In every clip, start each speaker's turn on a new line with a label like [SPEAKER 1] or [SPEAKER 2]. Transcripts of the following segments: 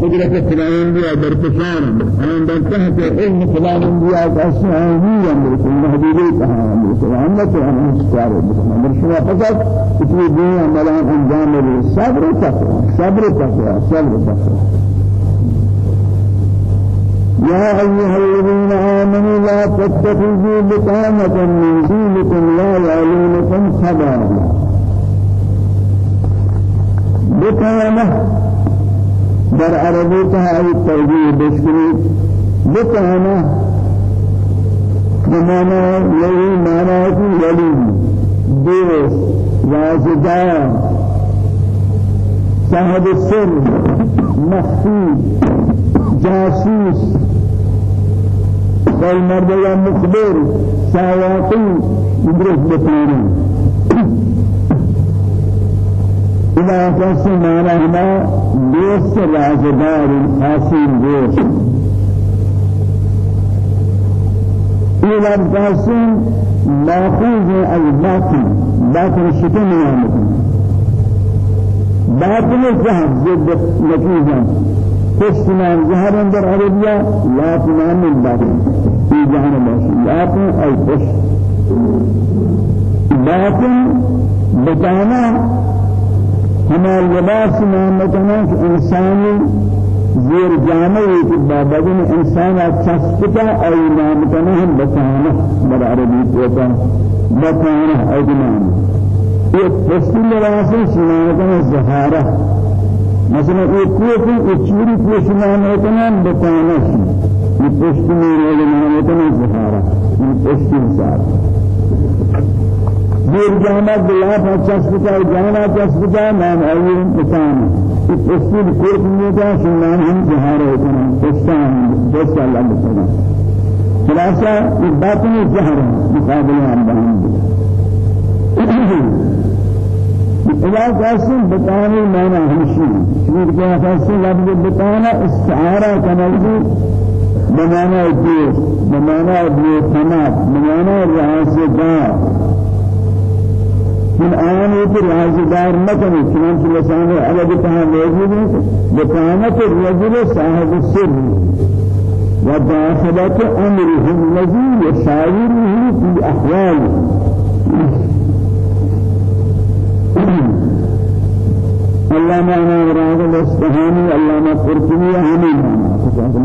[SPEAKER 1] قدرت فلان دیا برکشان ہم بنتے ہیں کہ علم فلان دیا کاسانی أمر کو محدودی کہا أمر کو ہم تو ہم اشتیار أمر شما فقط اتنی دنیا ملان انجام صبر تقوی صبر تقوی صبر تقوی يا أيها الذين آمنوا لا تتخذوا بطانة من دينكم لا يعلونكم خبالا. بطانة در عربي تهاي التوجيه بشكري بطانة بمعنى يلي معنى في ولي دوست رازدار صاحب السر مخفي جاسوس. والمرد يا مخبر سواقي يدرس بطانه إذا قسم مانا هنا دوست رازدار حاصل دوست. إذا قسم ماخوذ الباطن باطن الشتم يامكم باطن الذهب ضد نتيجة قسمان ظهر اندر عربية لا تنام الباطن في جهن باشي لا أو قش باطن بتانا ہما لباس نامتنا کہ انسانی زیر جامعی کہ بابدن انسان چسپتا ای نامتنا ہم بتانا بر عربی کوتا بتانا ای نام یہ پستی لباس نامتنا زہارہ مثلا یہ کوئی ایک چوری پوش نامتنا بتانا یہ پستی نامتنا زہارہ یہ پستی زہارہ دیر جانا دلا پچاس پچا جانا پچاس پچا نام آئی انسان اس اصول کوٹ میں کا سنان ہم جہار ہوتے ہیں۔ پستان دس سال اللہ بسنا خلاصہ یہ بات میں جہر مقابلہ ہم بہن إذا قاسم بتاني مانا همشي شوير كيا قاسم لفظ بتانا استعارة كنوزي بمانا الدوس بمانا ابن خمات بمانا الرئاسة دار من آن ایک رازدار نکنی چنانچہ لسان عرب تہا موجود ہے بقامت الرجل صاحب السر وداخلة أمره الذي يشاوره في أحواله علامہ مراد الاصفهاني علامہ قرطبي همين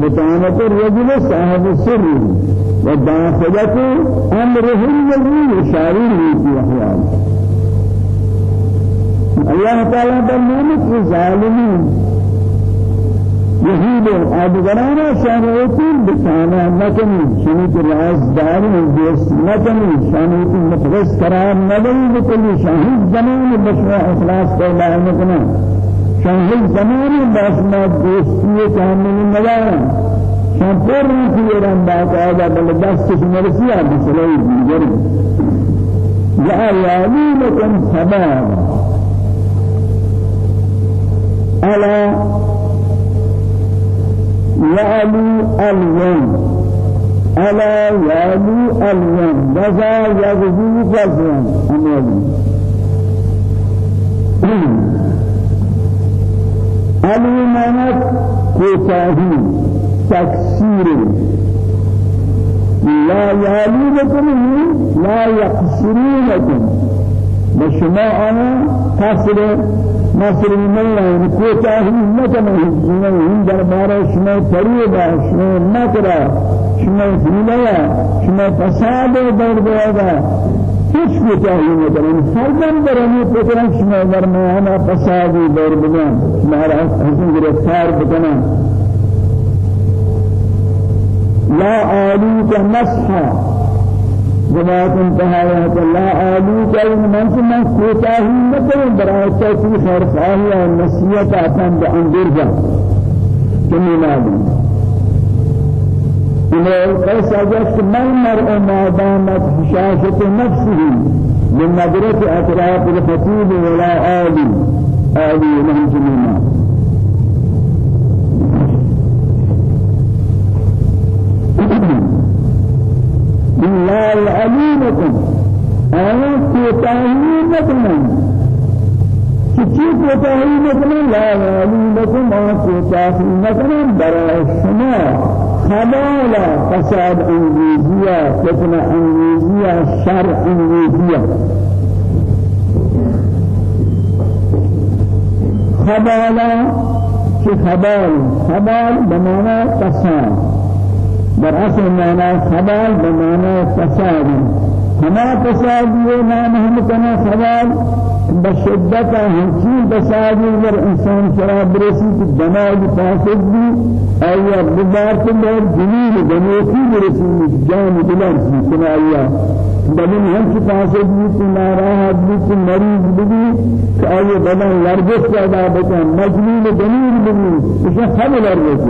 [SPEAKER 1] بقامت الرجل صاحب السر وداخلة أمره الذي يشاوره في أحواله الله تعالى برنامج الظالمين يهيد آدگرانا شانوتين بكانا نكني شنيت رازدار دوست نكني شانوت مفرس قرار نبني بكل شاهد زمان بشرى اخلاص پیدا نکنا شاهد زمان باسما دوستی کامل نگارا شان پر نکیران باقاعدہ بل دستش مرسیا بسلائی دیگری جعل لكم سبابا ألا يعلو اليوم. ألا يعلو اليوم. بذا يغزو فزا أمالي علي مانت كتاهي تكسير لا يعلو لكم لا يقصرون لكم. بشما أنا قصر نصر من الله نہ کرنا شما ہن دربار شما طریقہ شما مکرا شما فیلیا شما فساد دربارا کچھ کوتا ہی نہ کرنا ہر دم درنی پتران شما درمیان فساد دربارا شما حسن گرفتار بکنا لا آلوك مسحا. جماعت انتہا لا آلو کا من سے من کوتا ہی نہ کریں برائے توفیق خیر خواہی اور نصیحت آتاں بأندر جا. کمی معلوم إنه قيس أجلس ما المرء ما دامت حشاشة نفسه من نظرة أطراف الخطيب ولا آلي آلي لهم جميعا لا يعلمكم. أنا كتاهي لكم چی کوتاهی نکنن لا یعنی لکم آن کوتاهی نکنن برای شما. خبالا. فساد انگیزیا. فتن انگیزیا. شر انگیزیا. خبالا. چی خبال؟ خبال بمعنى فساد در اصل معنى خبال بمعنى فساد. ہما فساد یہ نام ہم کنا خبال بشدت فسادی در انسان شراب برسی که دماغ فاسد بی. آیا ببار که در جنین دنیتی برسی جان دلر سی کنا بدن همچی فاسد ناراحت بی که مریض بی که آیا بدن لرگس پیدا بکن مجنون دنیر بی اشیا خبر لرگس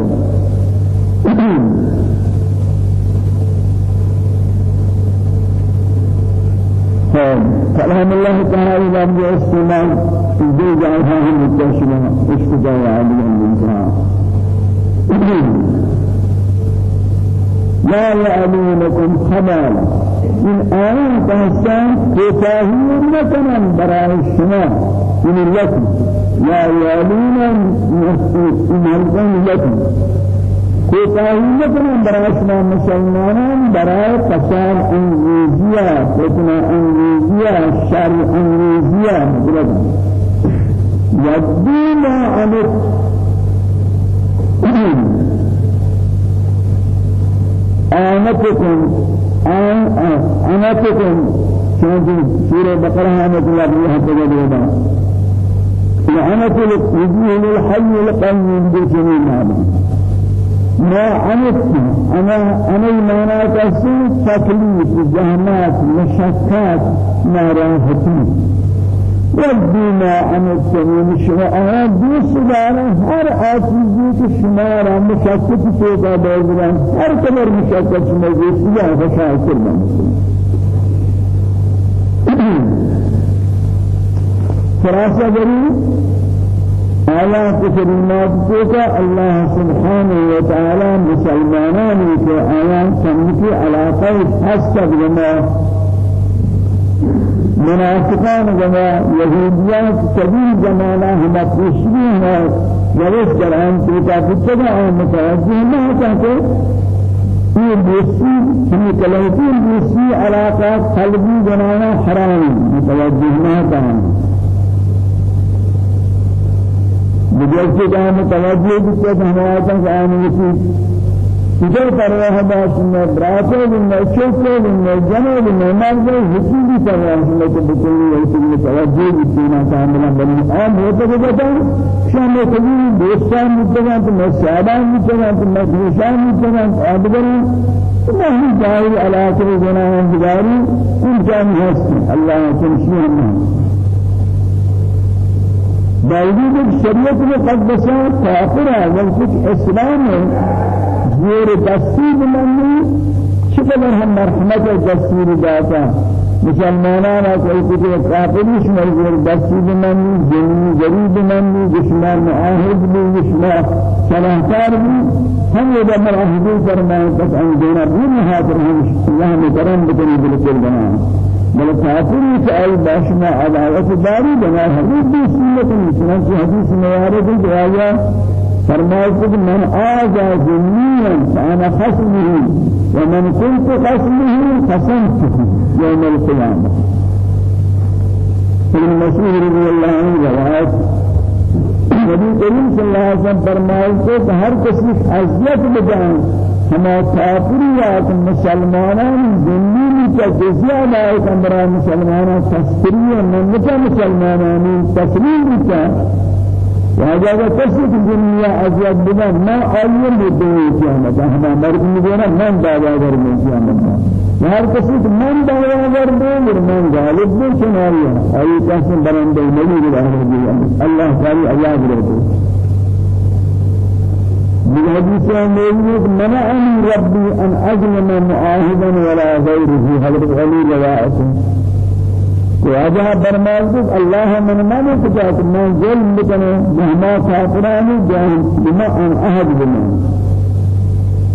[SPEAKER 1] كلام الله تعالى لم يستمع دي جاءها هم التشمع اشتداء عالي الانتهاء لا يعلونكم خبالا من آيان تحسان كتاهي مثلا براء الشماء. من اللكم لا يعلون من لكم کوتاهی نکنن برای شما مسلمانان برای فساد انگیزیا فتنه انگیزیا شر انگیزیا مدرد یدی ما عنت آنتكم آن آنتكم چونکہ سورہ بقرہ میں اللہ نے دے دیا لعنت الوجوه الحي القيوم بجميع ما ما عنت أنا أنا المعنى كسي تكليف جهنات مشكات ناراحتي ربي ما عنت من شما دوس دارا هر آسیزی که شما را مشکت پیدا بگیرن هر کمر مشکت شما دیسی یا بشاکر من خلاصه آيات كريمات كوكا الله سبحانه وتعالى مسلمانان في آيات سمكي علاقة حسب جماع منافقان جماع يهوديات كبير جماعنا هم تشبيه جلس جران كوكا كتبا متوجه ما كانت یہ دوستی ہمیں کلہتین دوستی علاقات قلبی جنانا حرام متوجہ نہ بجرد کا متوجہ بھی کہ ہمارا تک آنے کی تجھے پرواہ باش میں براتوں میں چوکوں میں جنوں میں مرد حکم بھی پرواہ میں تو بکلی ایسی متوجہ بھی تینا کاملا بنی عام ہوتا ہے بتا شام کبھی دوستان متنا تو میں سادان متنا تو میں دوستان متنا ادبر نہیں جاہل علاقے جناح گزاری ان جان ہستی اللہ تنشیہ باوجود شریعت مقدسہ کافر ہے بلکہ اسلام ہے زیر دستور منی چقدر ہم مرحمت دستور داتا مسلمانان کوئی کچھ کافرش مزور دستور منی جنی غریب منی دشمن معاہد بھی دشمن سلاحکار بھی ہم یہ مرحبی فرمائیں بس آن دینا بھی محاضر ہم اللہ میں کرم بکنی بالکل بنائیں بل کافری کہ ای باشما عدالت داری بنا حدیث بھی سنت چنانچہ حدیث موارد ہے آیا فرمائے کہ من آجا جنیا فأنا خصمه ومن كنت خصمه خصمته يوم القيامة مسعود رضي الله عنه روایت نبی کریم صلی اللہ علیہ وسلم فرمائے کہ ہر کسی اذیت بجائیں ہما کافریات مسلمانان زمینی کا جزیہ لائے کمبرا مسلمانان تسکریہ منتا مسلمانانی تسلیم کا وهذا تسلك الدنيا أزياد بنا ما أول مدعي قيامة هما مرد مدينة من دعوة غير من قيامة وهر تسلك من دعوة غير من من غالب من شناريا أي قسم برندي مليل الله تعالى الله برده بالحديث موجود منعني ربي أن أظلم معاهدا ولا غيره. حضرت علي روايته وهذا برمالك الله من من كتاب من ظلم بكنا مهما كافراني جاهل بما أن أهد بما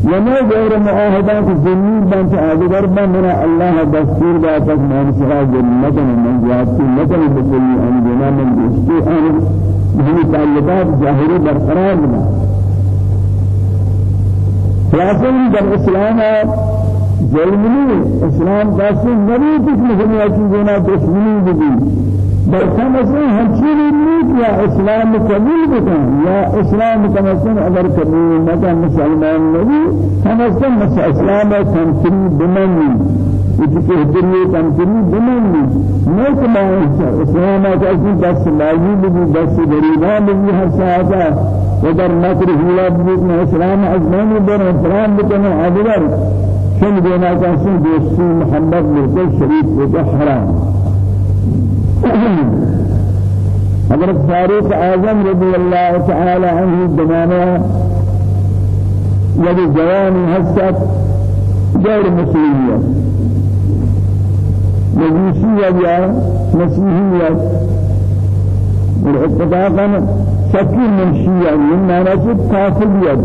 [SPEAKER 1] وما غير معاهدات الزمين بنت آدگر بمنا الله دستور داتك من سرا جنة من جاتي مثل بكل أنجنا من دوستي أن من تعلقات ظاهري برقرار بنا خلاصة در إسلام ظلمني إسلام داسي نبي تك مثل يجينا دشمني بدي بل كم أصلا هنشيل نيت يا إسلام قبول بكم يا إسلام كم أصلا أگر قبول مكان مسلمان نبي كم أصلا مس إسلام تنفري بمني إذا كهدري تنفري بمني ما إسلام كأصلا بس لاجي بدي بس غريبان بدي هر ساعة ودر مكر هلا بدي إسلام أزمان بدر إسلام بكم عبدر شن دینا کسی دوستی محمد بالکل شریف کو حرام. حضرت فاروق اعظم رضی اللہ تعالی عنہ زمانہ یعنی جوان حسد غیر مسیحیت مجوسیت یا مسیحیت اور اتفاقا شکی منشیت من معنی کافریت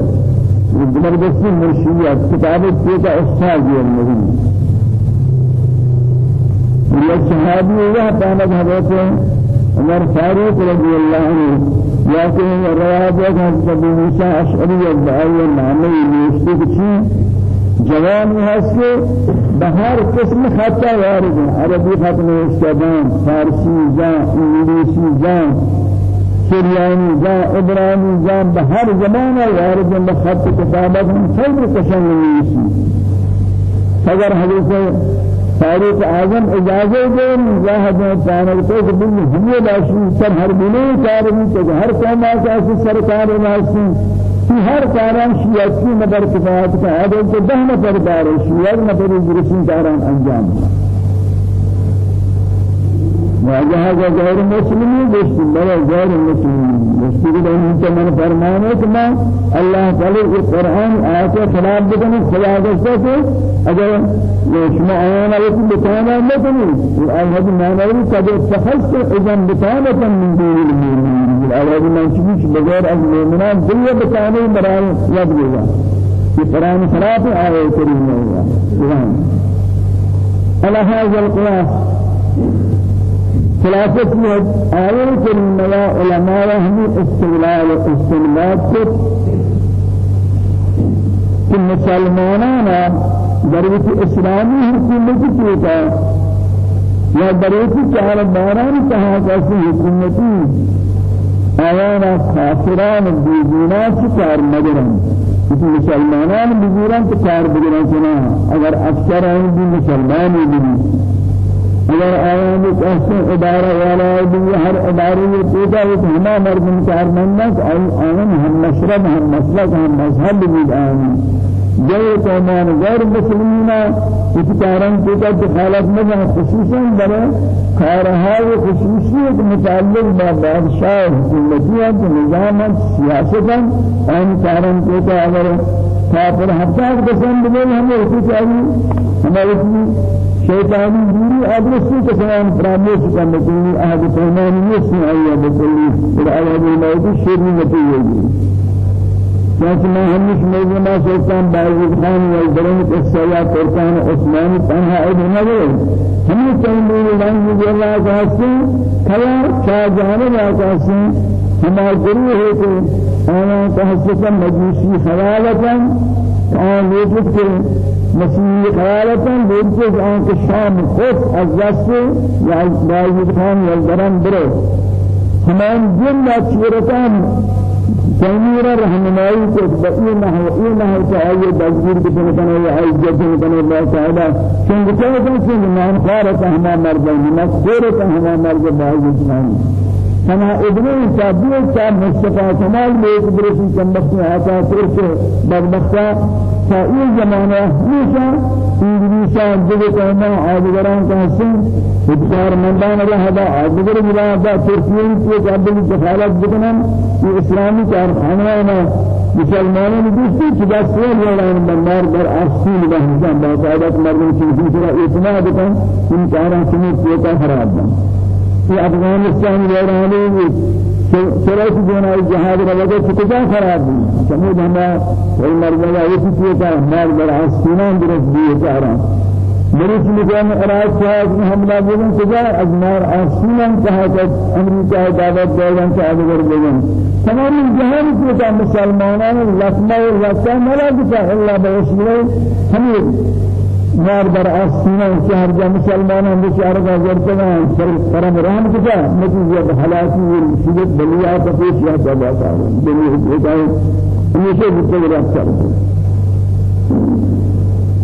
[SPEAKER 1] زبردستی مرشیات کتاب کا استاد ہے۔ النبي یہ صحابی ہوا پہلے حضرت عمر فاروق رضی اللہ عنہ یا کہ روایت ہے حضرت ابو موسی اشعری الدعوی نامی نوشتے کہ جوان ہے کہ بہر قسم خطا وارد عربی خط میں استدان فارسی جان انگلیسی جان سریانی جا ابرانی جا بهر زمان وارد بخط کتابت من خیلی کشن نمیسی اگر حدیث تاریخ اعظم اجازه دے مجاہد پانر کو بھی ہمیں باشی. سب ہر بنے کار بھی کہ ہر قوم ایسے سرکار واسطے کہ ہر کاران شیعہ کی نظر کفایت کا عدل تو دہ نفر دار شیعہ درسین کاران انجام. وجهة غير مسلمين بس بلا غير مسلمين بس كده انت من فرمانه كما الله تعالى القرآن آيات خلاف بكم خلاف بسته اگر شما آنا يكون بتانا لكم الآيات ما نقول قد اتخذت إذا بتانا من دون المؤمنين الآيات ما نشوفش بغير المؤمنين دنيا بتانا براي يبغى القرآن خلاف آية كريمة على هذا القياس خلاصة آية كلمة علماء هم استغلال استنباط كت کہ مسلمانانا دروت اسلامی حکومت کیتا یا دروت چار باران کہا کسی حکومتی. آیانا خاسران بیدینا چکار کسی مسلمانان بزیران چکار بگرن سنا اگر اکثر آئین بھی مسلمانی بھی اگر آیان کسی ادارہ والا بھی ہر ادارے میں پیدا ہے تو ہمارا مردم کار منت آیان ہم مشرب ہم مسلک ہم مذہب بھی آیان غیر قومان غیر مسلمین اتکارن پیدا دخالت میں خصوصا برے کارهای خصوصیت متعلق با بادشاہ حکومتیت نظام سیاستا ان کارن پیدا اگر کافر حتی پسند بھی ہمیں اسی چاہیے ہمارے شيطاني دوري أدرسي كسان فراموش كان بكوني أحد فرمان يسمع أيها بكلي الأول الموت الشري نتيجة كانت ما همش موضوع شيطان بايز خان والدرن كسيا تركان عثمان تنها ابن نبي هم كانوا يلان يجي الله كاسي كلا شاجان كاسي هما ہے کہ أنا تحسسا مجوسی حوالتا آن وجود کے مسیح خیالتاً بودجه آن که شام خود از دست یا باید خان یا درن برو همان جن چیرتان تنیر رحمنائی کو بئی نحو ای نحو چاہیے دستگیر کتنے کنے یا عزت کنے اللہ تعالی چنگ چاہتا چنگ نام خارتا ہما مقصورتا ہما مرد باید خانی كما ابن تابعي كان مصطفى كمال بيت برسي كمبتي آتا ترسي بدبختا فإيه زمانة نيشا إنجليسا جگہ کہنا آدگران کا حسن ادکار مندان اللہ دا آدگر ملا دا ترکیین کی قابل دخالت بکنن یہ اسلامی کارخانہ مسلمانوں نے دوسری چیزا سوال یادان بندار در اصول حسن باقاعدت مردم کی دوسرا اعتماد کن ان کاران سمیت کیتا خراب بن في أفغانستان يراني سرائك جونا الجهاد ربك كتجا خراب. سمود هما والمرجع يسوع كا مار بر عسكران درس ديه كارا مریض مکان ارائے خواہد میں حملہ بگن کجا ازمار آسیان کہا امریکہ دعوت دیگن آدھگر بگن تمام جہان کو تا مسلمانان لطمہ و لطمہ ملا کتا اللہ بوسلے ہمیں مار بر آسینا شهر جا مسلمانان بشار کا ورتگان سر کرم رحم کجا؟ نتیجہ حلاکی شدت بلیا تفیش یا سبا کار بلی حکایت ہمیشہ بکر رکھتا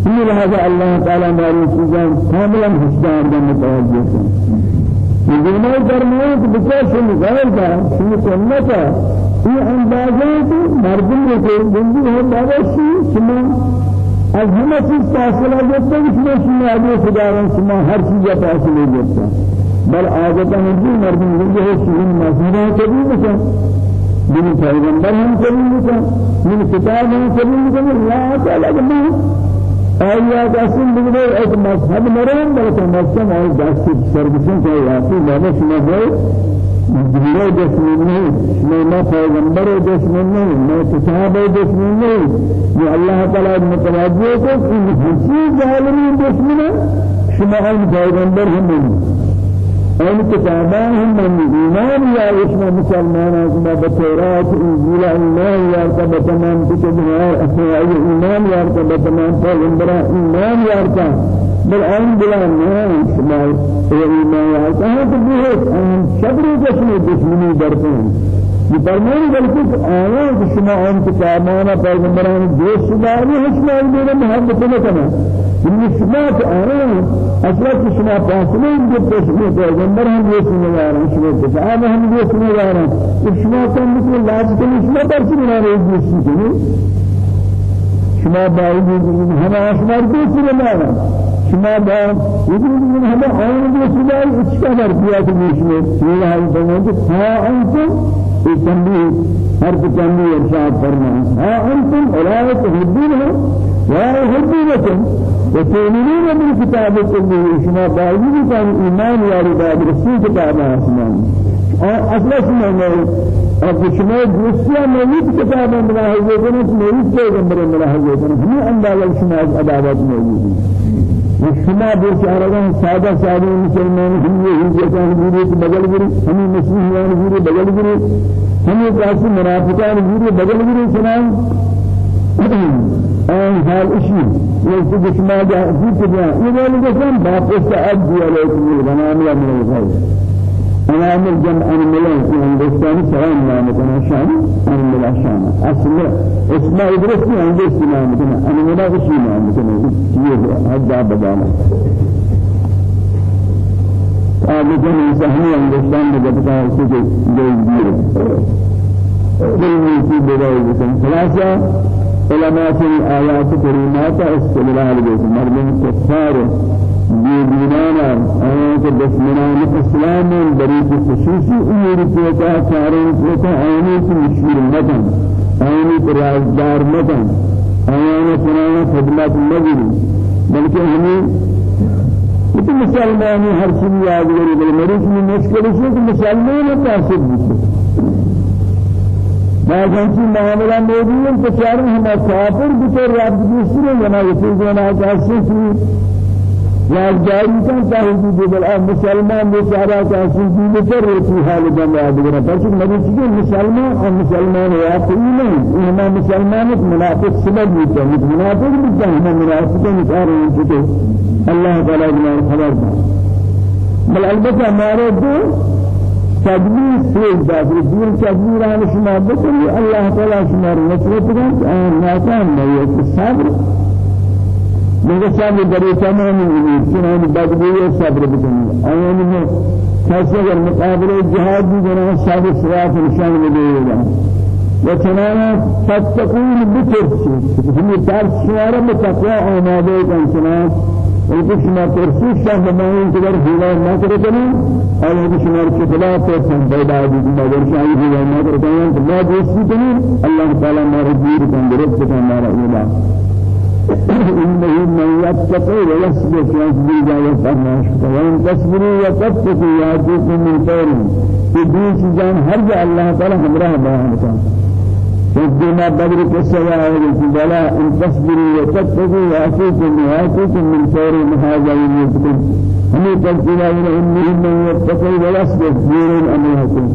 [SPEAKER 1] یہ لہذا اللہ تعالی ہماری چیزیں کاملا حسدار کا متوجہ ہیں یہ فرمائے کہ بکر سے غیر کا شنو سنت یہ اندازات مردم کو زندگی ہے بابا شما از همه چیز فاصله گرفته شما شما آگه خداوند شما هر چیز فاصله گرفته بل عادتا نجی مردم زنده شیرین مذهبه کبیر بکن من پیغمبر هم کبیر بکن من کتاب هم کبیر بکن اللہ تعالی ما. آیا قسم بگه ایک مذهب مرم بلکه مذهب آیا دستی سرگسن که یاتی بابا شما باید؟ جبريل دشمن نہیں میں نہ پیغمبر دشمن نہیں میں کتاب دشمن نہیں۔ یہ اللہ تعالی متوجہ کو ان حسی ظالمی دشمن شما ان پیغمبر ہم نہیں۔ ان کتابان ہم من ایمان یا اسم مسلمان كما بتورات انجیل ایمان یا تمام کتب ہے ایمان یا تمام پیغمبر ایمان یا بل آن بلا نه شما ایمان آتا ہے تو بہت آن شبر جسمی دشمنی درتے ہیں یہ فرمانی بلکہ آیا کہ شما آن کتابانا پیغمبران دوست داری شما میرے محبت نہ کرنا ان شما کہ أصلا کہ شما فاصلے ان کے پیشنے پیغمبر ہم دوست نہ داریں شما کتاب ہم دوست نہ داریں شما کو مثل کے شما پر رہے دوستی کے شما باوجود ہم آشمار دوست نہ داریں شما با يقول من هذا عين السوداء اتشكر فيها تمشي في هذا الزمان ها أنتم التنبيه هر تنبيه إرشاد فرمان. ها أنتم أولئك تحبونها ويحبونكم وتؤمنون بالكتاب كله شما باوجود إيمان يا رب رسول كتاب آسمان. أصلا شما اب شما دوسرا موجود کتاب ملاحظہ کریں موجود پیغمبر ملاحظہ کریں ہمیں اندازہ شما عدالت موجود ہے شما بیچارگان سادة سادة مسلمان هم یہ ہجرتان گیری بغل گیری ہمیں مسیحیان گیری بغل گیری ہمیں کاسی منافقان گیری بغل گیری سنان. آن حال اشی کہ شما جا جیت گیا یہ والے کہ باپ سے اب دیا لیکن یہ بنام یا بھائی أنا أمر جمع ملاك في هندوستان سلام نام كنا شام ملاك شام أصل اسمه إدريس في هندوستان نام كنا ملاك شيء نام كنا یہ هذا بدانا کے جو دیے دل میں کی بدائی بکن خلاصہ علماء في آيات كريمات استدلال بكم مردم كفار دینانا آیات دشمنان اسلام بریت خصوصی امور کوتا کارن کوتا آیانی کی مشهور مدن آیانی کی رازدار مدن آیانی سنانا خدمت مگری بلکہ ہمیں کہ مسلمانی ہر چیز یاد کری بل مریض میں مشکل ہے کہ مسلمان تاثر بھی بعض معاملہ موجود ہے کہ چاروں ہم کافر بھی رب دوسرے بنا یہ چیز بنا کہ یا جاری کن صاحبی دیگر آن مسلمان بیچارہ کا سنتی بکر رسی حال جمع دیگر پرچک نبی چکے مسلمان اور مسلمان واقعی نہیں انما مسلمان ایک منافق. سبب ہے منافق بیتا ہے ہم منافقیں نکار رہے ہیں چکے اللہ بل البتہ ہمارے دو. تدبیر سیز دادر دین تدبیر آن شما بکنی اللہ تعالیٰ شما رسولت کن آن ناکام نہیں صبر. مگر صبر دري تمام الأمور چنان بدبوية صبر بکنی آیان میں کسی اگر مقابل جهاد جنان صبر سراف نشان مدیئے گا وچنانا فتقون بترسی ہمیں درس شوارا بتقوى آماده کن چنان ولكن شما ترسي شهر بمعنى كبر هلا ما كرتني أو هذا شما كفلا ترسم بيدا دي ما درشاي هلا ما كرتني ما دوستي تني الله تعالى ما كان درس كان ما رأينا إنه من يتقي ويصبر يصبر فرماش وإن تصبروا وتتقوا يأتيكم من خير. في دين جا اللہ تعالی ہمراہ بیان کا فدنا بدر کے سوا ہے بلا إن تصبروا وتتقوا يأتيكم يأتيكم من خير هذا يمكن ہمیں تذکرہ إنه من يتقي ويصبر خير أمركم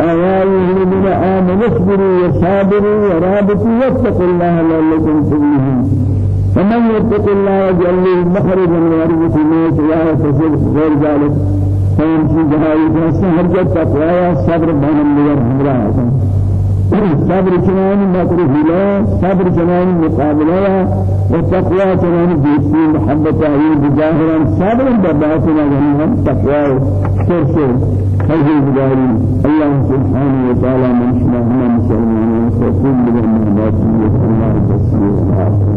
[SPEAKER 1] آيات الذين آمنوا اصبروا وصابروا ورابطوا واتقوا الله لعلكم تفلحون. فمن يتق الله يجعل له مخرجا ويرزقه من لا غير ذلك. فيمشي جهاز جهاز هرجة تقوى صبر بين النور همراه صبر مكروه لا صبر جنان مقابلة والتقوى جنان جيسي محبة أيوب بظاهرا صبر بباطنا جنان تقوى سرسل هذه بداري الله سبحانه وتعالى من شمعنا مسلمين وكل من ناسي الله تسير زمانی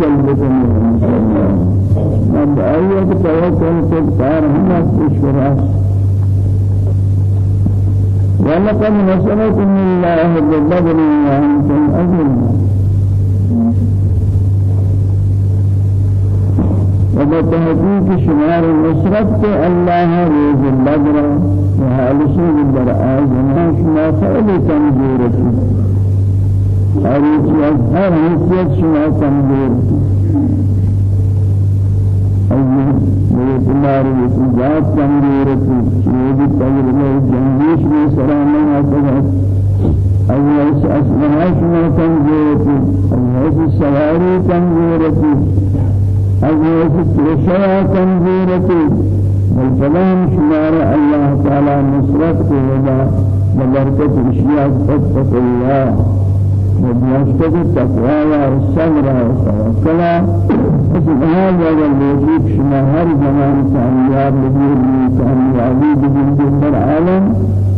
[SPEAKER 1] توكل بكم من ولقد نصركم الله ببدر وأنتم أذلة وبتحقيق شمار النصرت الله روز البدر وهالشيء البر آزنا شما فعل تنزيرتي حريص هر حيثيت شما تنزيرتي أيه بيتمار بيتجاب تنزيرتي شيء تجربة جنجيش بسلامة هكذا أيه أسماء شما تنزيرتي أيه سواري تنزيرتي أجلس ترشا تنزيرتي والكلام شمار الله تعالى نصرت ولا ببركة الشياء فاتق الله وبيشتد التقوى والصبر والتوكل هذا الوجود شما هر زمان كامياب لديه كاميابي بجنب العالم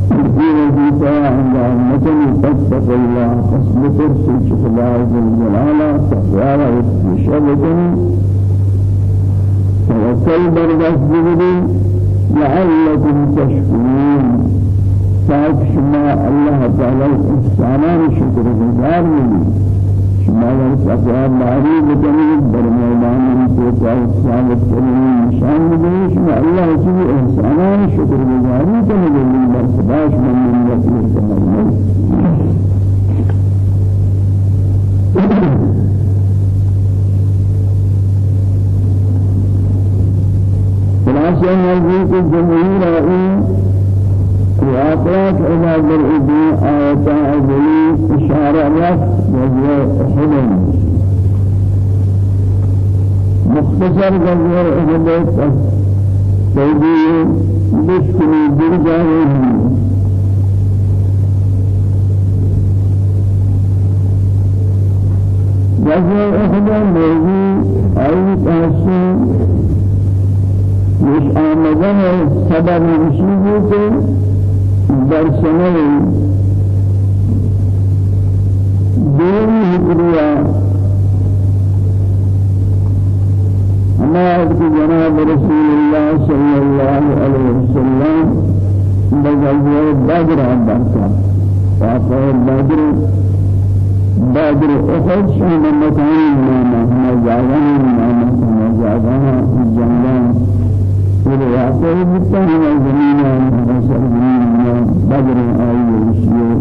[SPEAKER 1] في وجودها عند أمتنا فاتق الله فاصبر سيد الله جل جلاله تقوى والتشبه توكل برداشت بگیری لعلكم تشكرون تاک شما الله تعالی احسانان شکر گزار بگی شما اگر تقوی ماری بکنید در میدان تو تاک ثابت کنید نشان بگیری شما الله چیزی احسانان شکر گزاری کنید در خداش من من یکی کنید خلاصة نزيك الجمهور رأي وأطلاق إلى بالإذن آية أولي إشارة لك وهي حلم. مختصر غزوة أهل سيدي بشكل برجاه غزوة أهل موضوع أي تحسين مش آمدن سبب درسنے دین ہجریہ ہمارے جناب رسول اللہ صلی اللہ علیہ وسلم بجائے بدر برکا واقع بدر بدر احد شان مکان نامہ ہمارے جاگان نامہ ہمارے جاگان جنگان پورے واقع بتا ہمارے زمین ہمارے سرزمین بدر آي وشيء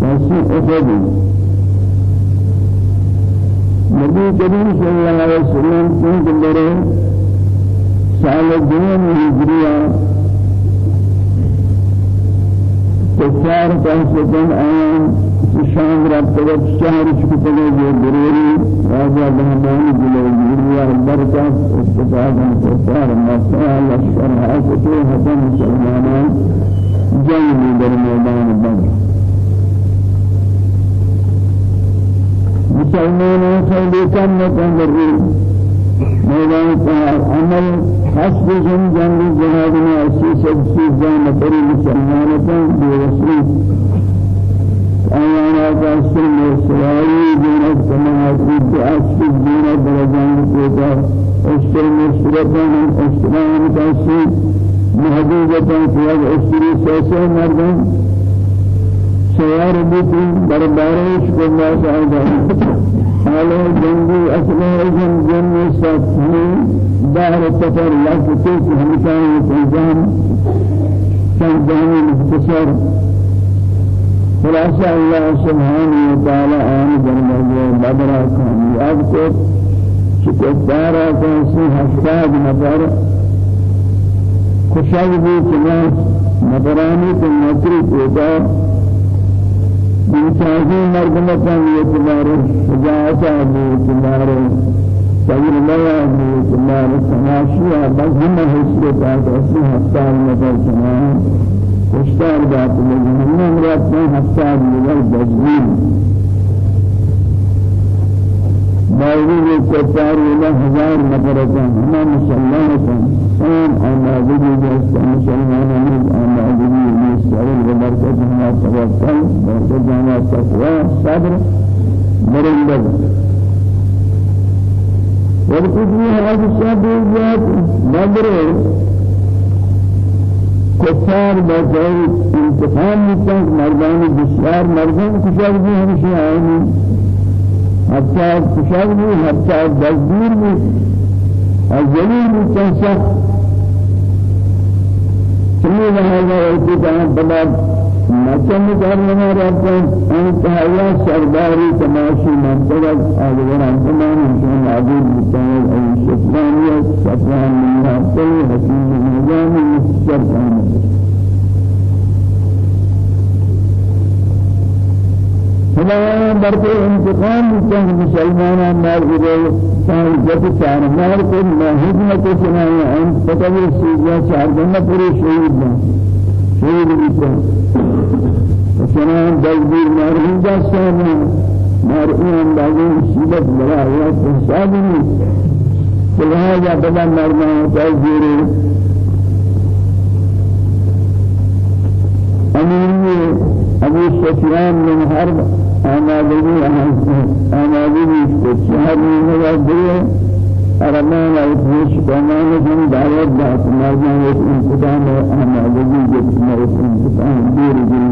[SPEAKER 1] فسي أحد نبي كريم صلى الله عليه وسلم كنت بره سال الدين الهجرية كفار كان آيان شام رب تلك شهر شكتنا جو ضروري راجع بهمان جلو جلوية بركة استفادة كفار مساء لشكر حاسته حسن مسلمان جنگ در میدان بدر مسلمانوں خیلی کم نکن در میدان عمل حسب جن جنگ جهاد میں اسی سب سے جان پری مسلمانوں بے وسری آیانا کا سن سواری جنت سماعتی اسی دین درجان کو اشتر مشرفان اسلام کا سی فیاد اشتری سیسے مردن سوار بیتی دربارش کو اللہ تعالی حالا جنگی أصلا جن جن ساتھی دار سفر لا کسی کہ ہمیشہ انتظام كان جاني مختصر. خلاصة الله سبحانه وتعالى آن جنبه بدرا كامياب کو شکردارا کسی هشتاد نفر خوشحال بھی چناس نفرانی کو نوکری پیدا بمتازی مردمتاً اعتبار شجاعتا باعتبار تجربہ باعتبار تماشیا بس ہم حیثیت آتا اسی ہفتار نفر چنان کشتار بات لجنہم راتنا ہفتار نفر جزمین باوجود کفار إلى هزار نفرة هما مسلمانة سام آمادگی جست مسلمانان آمادگی مستعد وبرکت هما توکل برکت هما تقوى صبر مرندب ورکوزی هذا الصبر جات بدر کفار بجای انتقام میکنند مردان بسیار مردان کشار بھی ہمشہ آئینی حتى بھی حتى دزدیر بھی الجلیل بھی تنسخ سمی لہذا ویسی کہاں بلا مچن کرنا رہتا انتہایا سرداری تماشی منطقت آدھگران تمام انسان عبید بتاید ای شفرانیت شفران من حسن حسین نظام مستر ہمارا برتے انتقام چاہ مسلمانان مال گرے چاہے جب چار مال کو محض نہ کو سنائے ہم پتہ بھی سیدھا چار دن پورے شہید ہیں شہید تو سنائے دلبیر مرہم جا سامنے مرہم اندازے مصیبت بڑا ہوا حساب نہیں لہذا بدا مرنا ہوتا ہے زیرے امین ابو سفیان من حرب آمادگی آمادگی شهر من هذا ارمان ایتیش کمان جن دعوت داد مردان ایک انتقام آمادگی جس میں ایک انتقام دیر گئی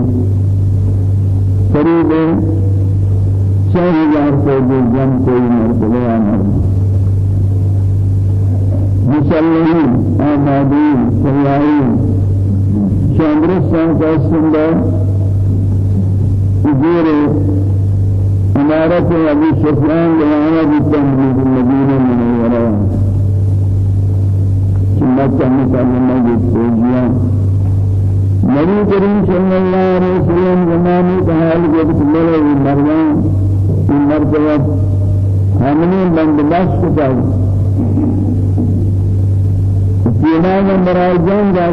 [SPEAKER 1] قریب چھ ہزار کو جو جن کوئی مرتبہ آمد مسلمین آمادین سیاہین چندرستان کا سندر تجير إمارة أبي سفيان لوانا بالتنبيه المدينة المنورة ثم كان مكلمة بالسجيان نبی کریم صلی اللہ علیہ وسلم زمانے کا حال تمہارے مردان کی مرتبہ ہم نے بندوبست کیا۔ تینا نمبر جان جا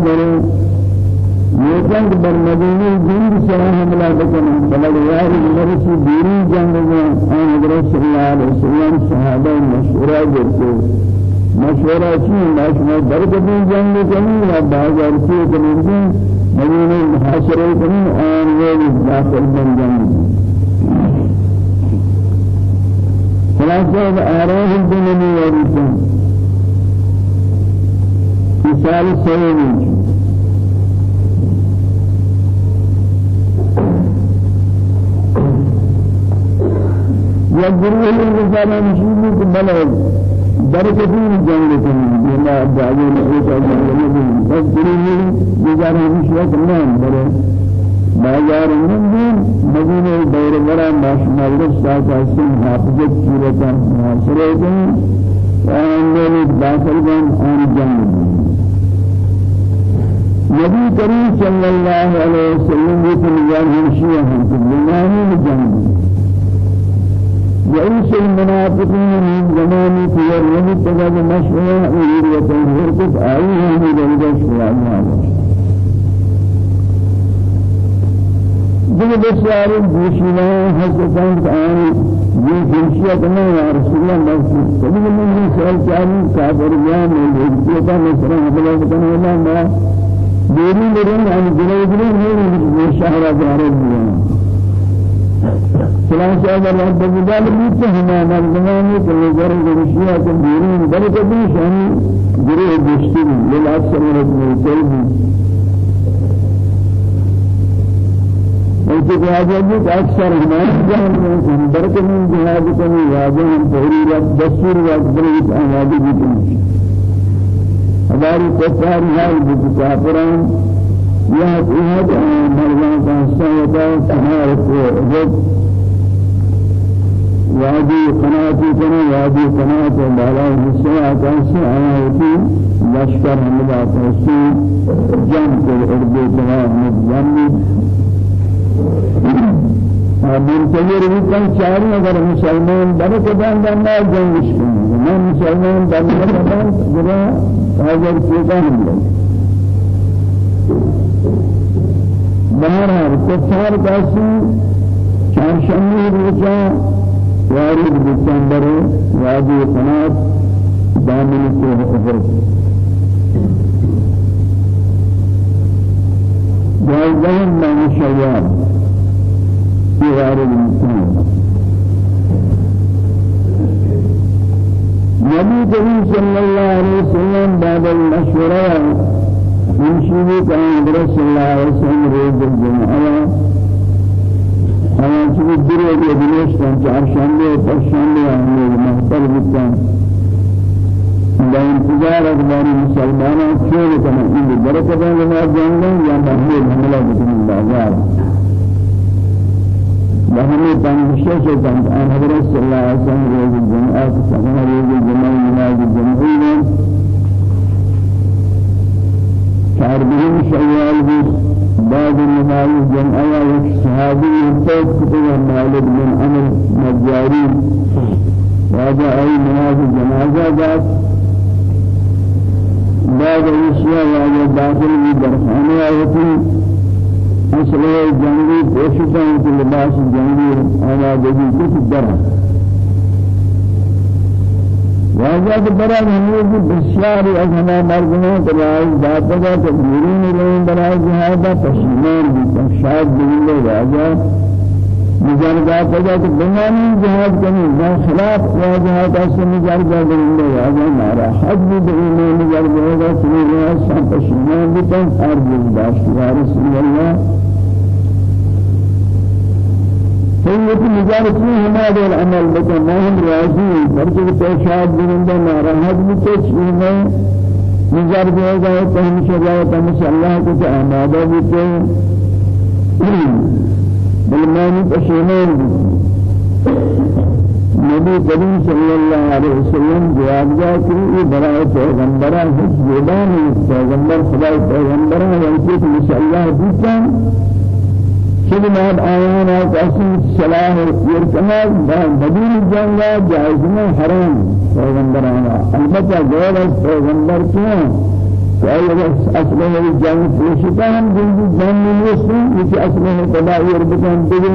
[SPEAKER 1] یہ بر مدینہ جن سے حملہ بکن بلد یار مرسی دیری جنگ میں آن حضرت صلی اللہ علیہ وسلم صحابہ مشورہ کرتے مشورہ کی مشورہ درد بھی جنگ کرنی یا بازار سے کرنی مدینہ محاصرہ کرنی اور وہ داخل بن جنگ. خلاصہ آراہ الدنیا ورثہ مثال سوئی مجبوری ہے انسان کو بلا درجہ بھی جان لیتے ہیں بنا دعوی نہیں کرتے ہیں بس ضروری گزار ہمیشہ کرنا ہے بازار من مدینه دور برا ماشمال رسالت اسم حافظت سورة محاصره وآن داخل بن آن جانب نبی کریم صلی اللہ علیہ وسلم یہ تنیان ہمشیہ ہیں کہ بنانی جنگ رئيس المنافقين من زمان في الرمي تجد مشروع أمير وتنهر كت آئيه من هذا جب بسیار دوشینا حسکان آن یہ جنسیت میں یا رسول اللہ مرسی کبھی من سوال چاہیے کافر بیان میں لوگ مثلا حضرت کرنے والا دیری مرن ان جنوب جنوب نہیں شہر جارے ہیں سلام صاحب اللہ بجال بیت ہما مردمانی کہ نظر گرشیا کہ دیری بل کبھی شان گرے دشتی للأكثر من الكلب. وقت جهاد أكثر هناك جهاد من بركة من جهاد كم واجه تحرير دستور وقبل آماده بيتنا ہماری کفار حال بکافران یا جہاد مردان کا سایتا سہار کو رب وادی قناتی کنے وادی قنات بالا حصہ آکان سے آیا ہوتی لشکر حملہ کرسی جن کو اردو تمام مجمع منتظر کن چاری اگر مسلمان برکت اندر نہ جنگش کنی میں مسلمان برکت اندر هذا الشيطان بہرحال کفار کاسی چارشمی روچا وارد دسمبر وادی قنات دامن کو حفظ جائزہم من شیار في وارد مسلم نبی کریم صلی اللہ علیہ وسلم بعد المشورہ من حضرت صلی اللہ علیہ وسلم روز الجمعہ ہمیں چیز درے کے دنیشتاں چار شانبے پر شانبے ہمیں محتر بکتاں با انتظار اکباری مسلمانوں کیوں لکنا ان برکتوں لما جانگیں یا محمود حملہ بکن بازار وهمي تنشش تنت أن حضرت صلى الله عليه وسلم روز الجمعة سمع روز الجمعة ينادي الجمعين كاربهم شيال بس بعد نماز الجمعة والشهادي ينتهي كتب مالك بن عمر نجاري وهذا أي نماز الجنازة ذات بعد الشيء وهذا داخل في درخانة آياتي مسئلہ جنگی پوشتا ہے کہ لباس جنگی آمادگی کچھ واجہ برا ہمیں بھی بسیاری از ہمیں کے رائز داتا گا کہ میرین رہن برای جہادہ پشیمان بھی شاید بلندے واجہ مجرد آتا کہ بنانی جہاد کنی نا خلاف واجہات ایسے مجرد بلندے واجہ مارا حد بھی مجرد ہوگا سنی رہا سان پشیمان بھی تن ہر بلداشت یا رسول اللہ سيد مجالسين هذا العمل لكن ما هم راضي فرق التشهاد بيننا ما راحت بتشينه نظر بيجا تهم شجاع تهم الله كت آماده بيته بلماني تشينه نبی کریم صلی اللہ وسلم جواب دیا کہ یہ برائے پیغمبران ہچ زبان پیغمبر خدا پیغمبران یعنی کہ اللہ دیتا شد ماد آیان آت اصل صلاح يركمال بدون جنگا جائز میں حرام پیغمبرانا البتہ غیر از پیغمبر کیوں کہ اصل میں جنگ پوشتا ہم جنگی جنگ نہیں یہ اصل میں تباہی اربتان دیگے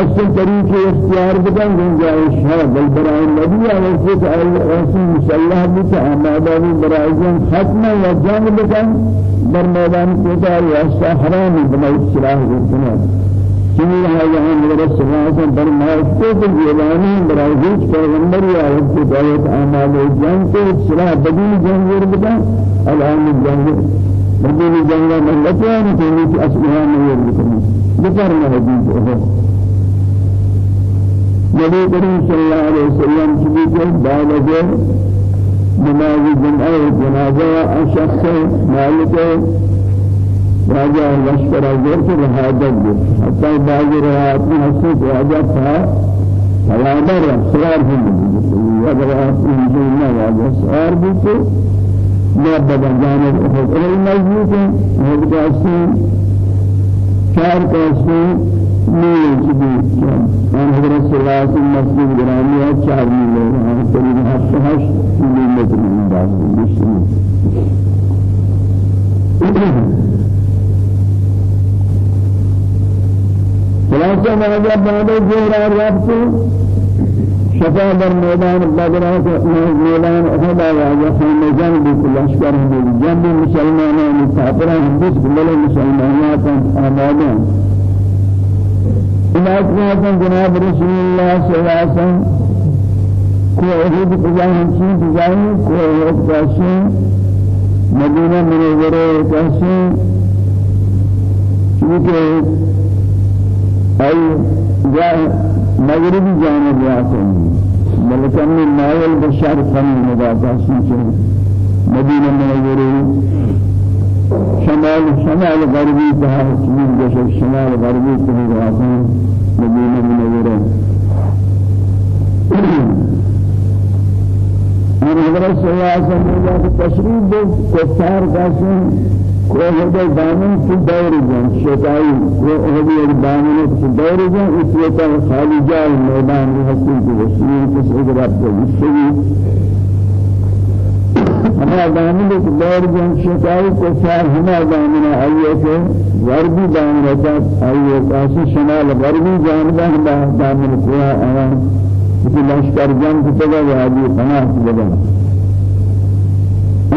[SPEAKER 1] اصل طریقے اختیار بدن گنجائش ہے بل برائے نبی علیہ السلام رسول مسلح بھی آمادہ بھی برائے ختم یا جنگ بدن در میدان کوتاه یا حرام بنای سلاح گفتن چنین ہے یہاں میرے سماج میں در ماستے کے اعلانی برای ہیچ پیغمبر یا اس کی دعوت اعمال جنگ کے سلاح بدی جنگ ور بتا الان جنگ بدی جنگ میں لگے ہیں کہ اصلها نہیں ور بتا بکر میں حدیث ہے نبی کریم صلی اللہ علیہ وسلم کی کے بعد نماز جمعہ جنازہ شخص مالک راجہ لشکر ازور کے رہادت دے حتی بعض روایات میں حسن کو راجہ تھا حوادہ رہ سرار ہوں اگر آپ انجلنا راجہ سرار بھی تو میں بدن جانب احد علی ہے احد کا چار کا میل جدی ان حضرت وسلم مسجد گرامی ہے چار میل ہے قریب ہفت ہشت میل متر انداز خلاصہ ماذا بعد جهر ربط شفا در میدان بدر میدان احد آیا خان جنگ بھی لشکر ہم جنگ مسلمانوں کافران ہم بل مسلمانوں آمادہ إلى جناب رسول الله صلى الله عليه وسلم کو احد بجائے ہمشی بجائے کو احد کاشی مدینہ منورہ کاشی چونکہ ای جائے مغربی جانب یاسن بلکہ من مائل بشار خمی مدا کاشی مدینہ منورہ شمال شمال غربي تها شمال جش شمال غربي تها راسن مدينة منورة. من حضرت صلى الله عليه وسلم تشريف دو كفار قاسم کو هذا دامن في دور جان شتائی کو هذا دامن في دور جان اس وقت خالی جائے میدان حسین کی رسول کے صدر عبد الشریف ہما دامن ایک دور جن شکائی کو سار ہما دامن آئیے کے غربی دامن رہتا آئیے کاسی شمال غربی جانبہ ہما دامن کیا آوان کسی لشکر جن کی تگا وادی پناہ کی لگا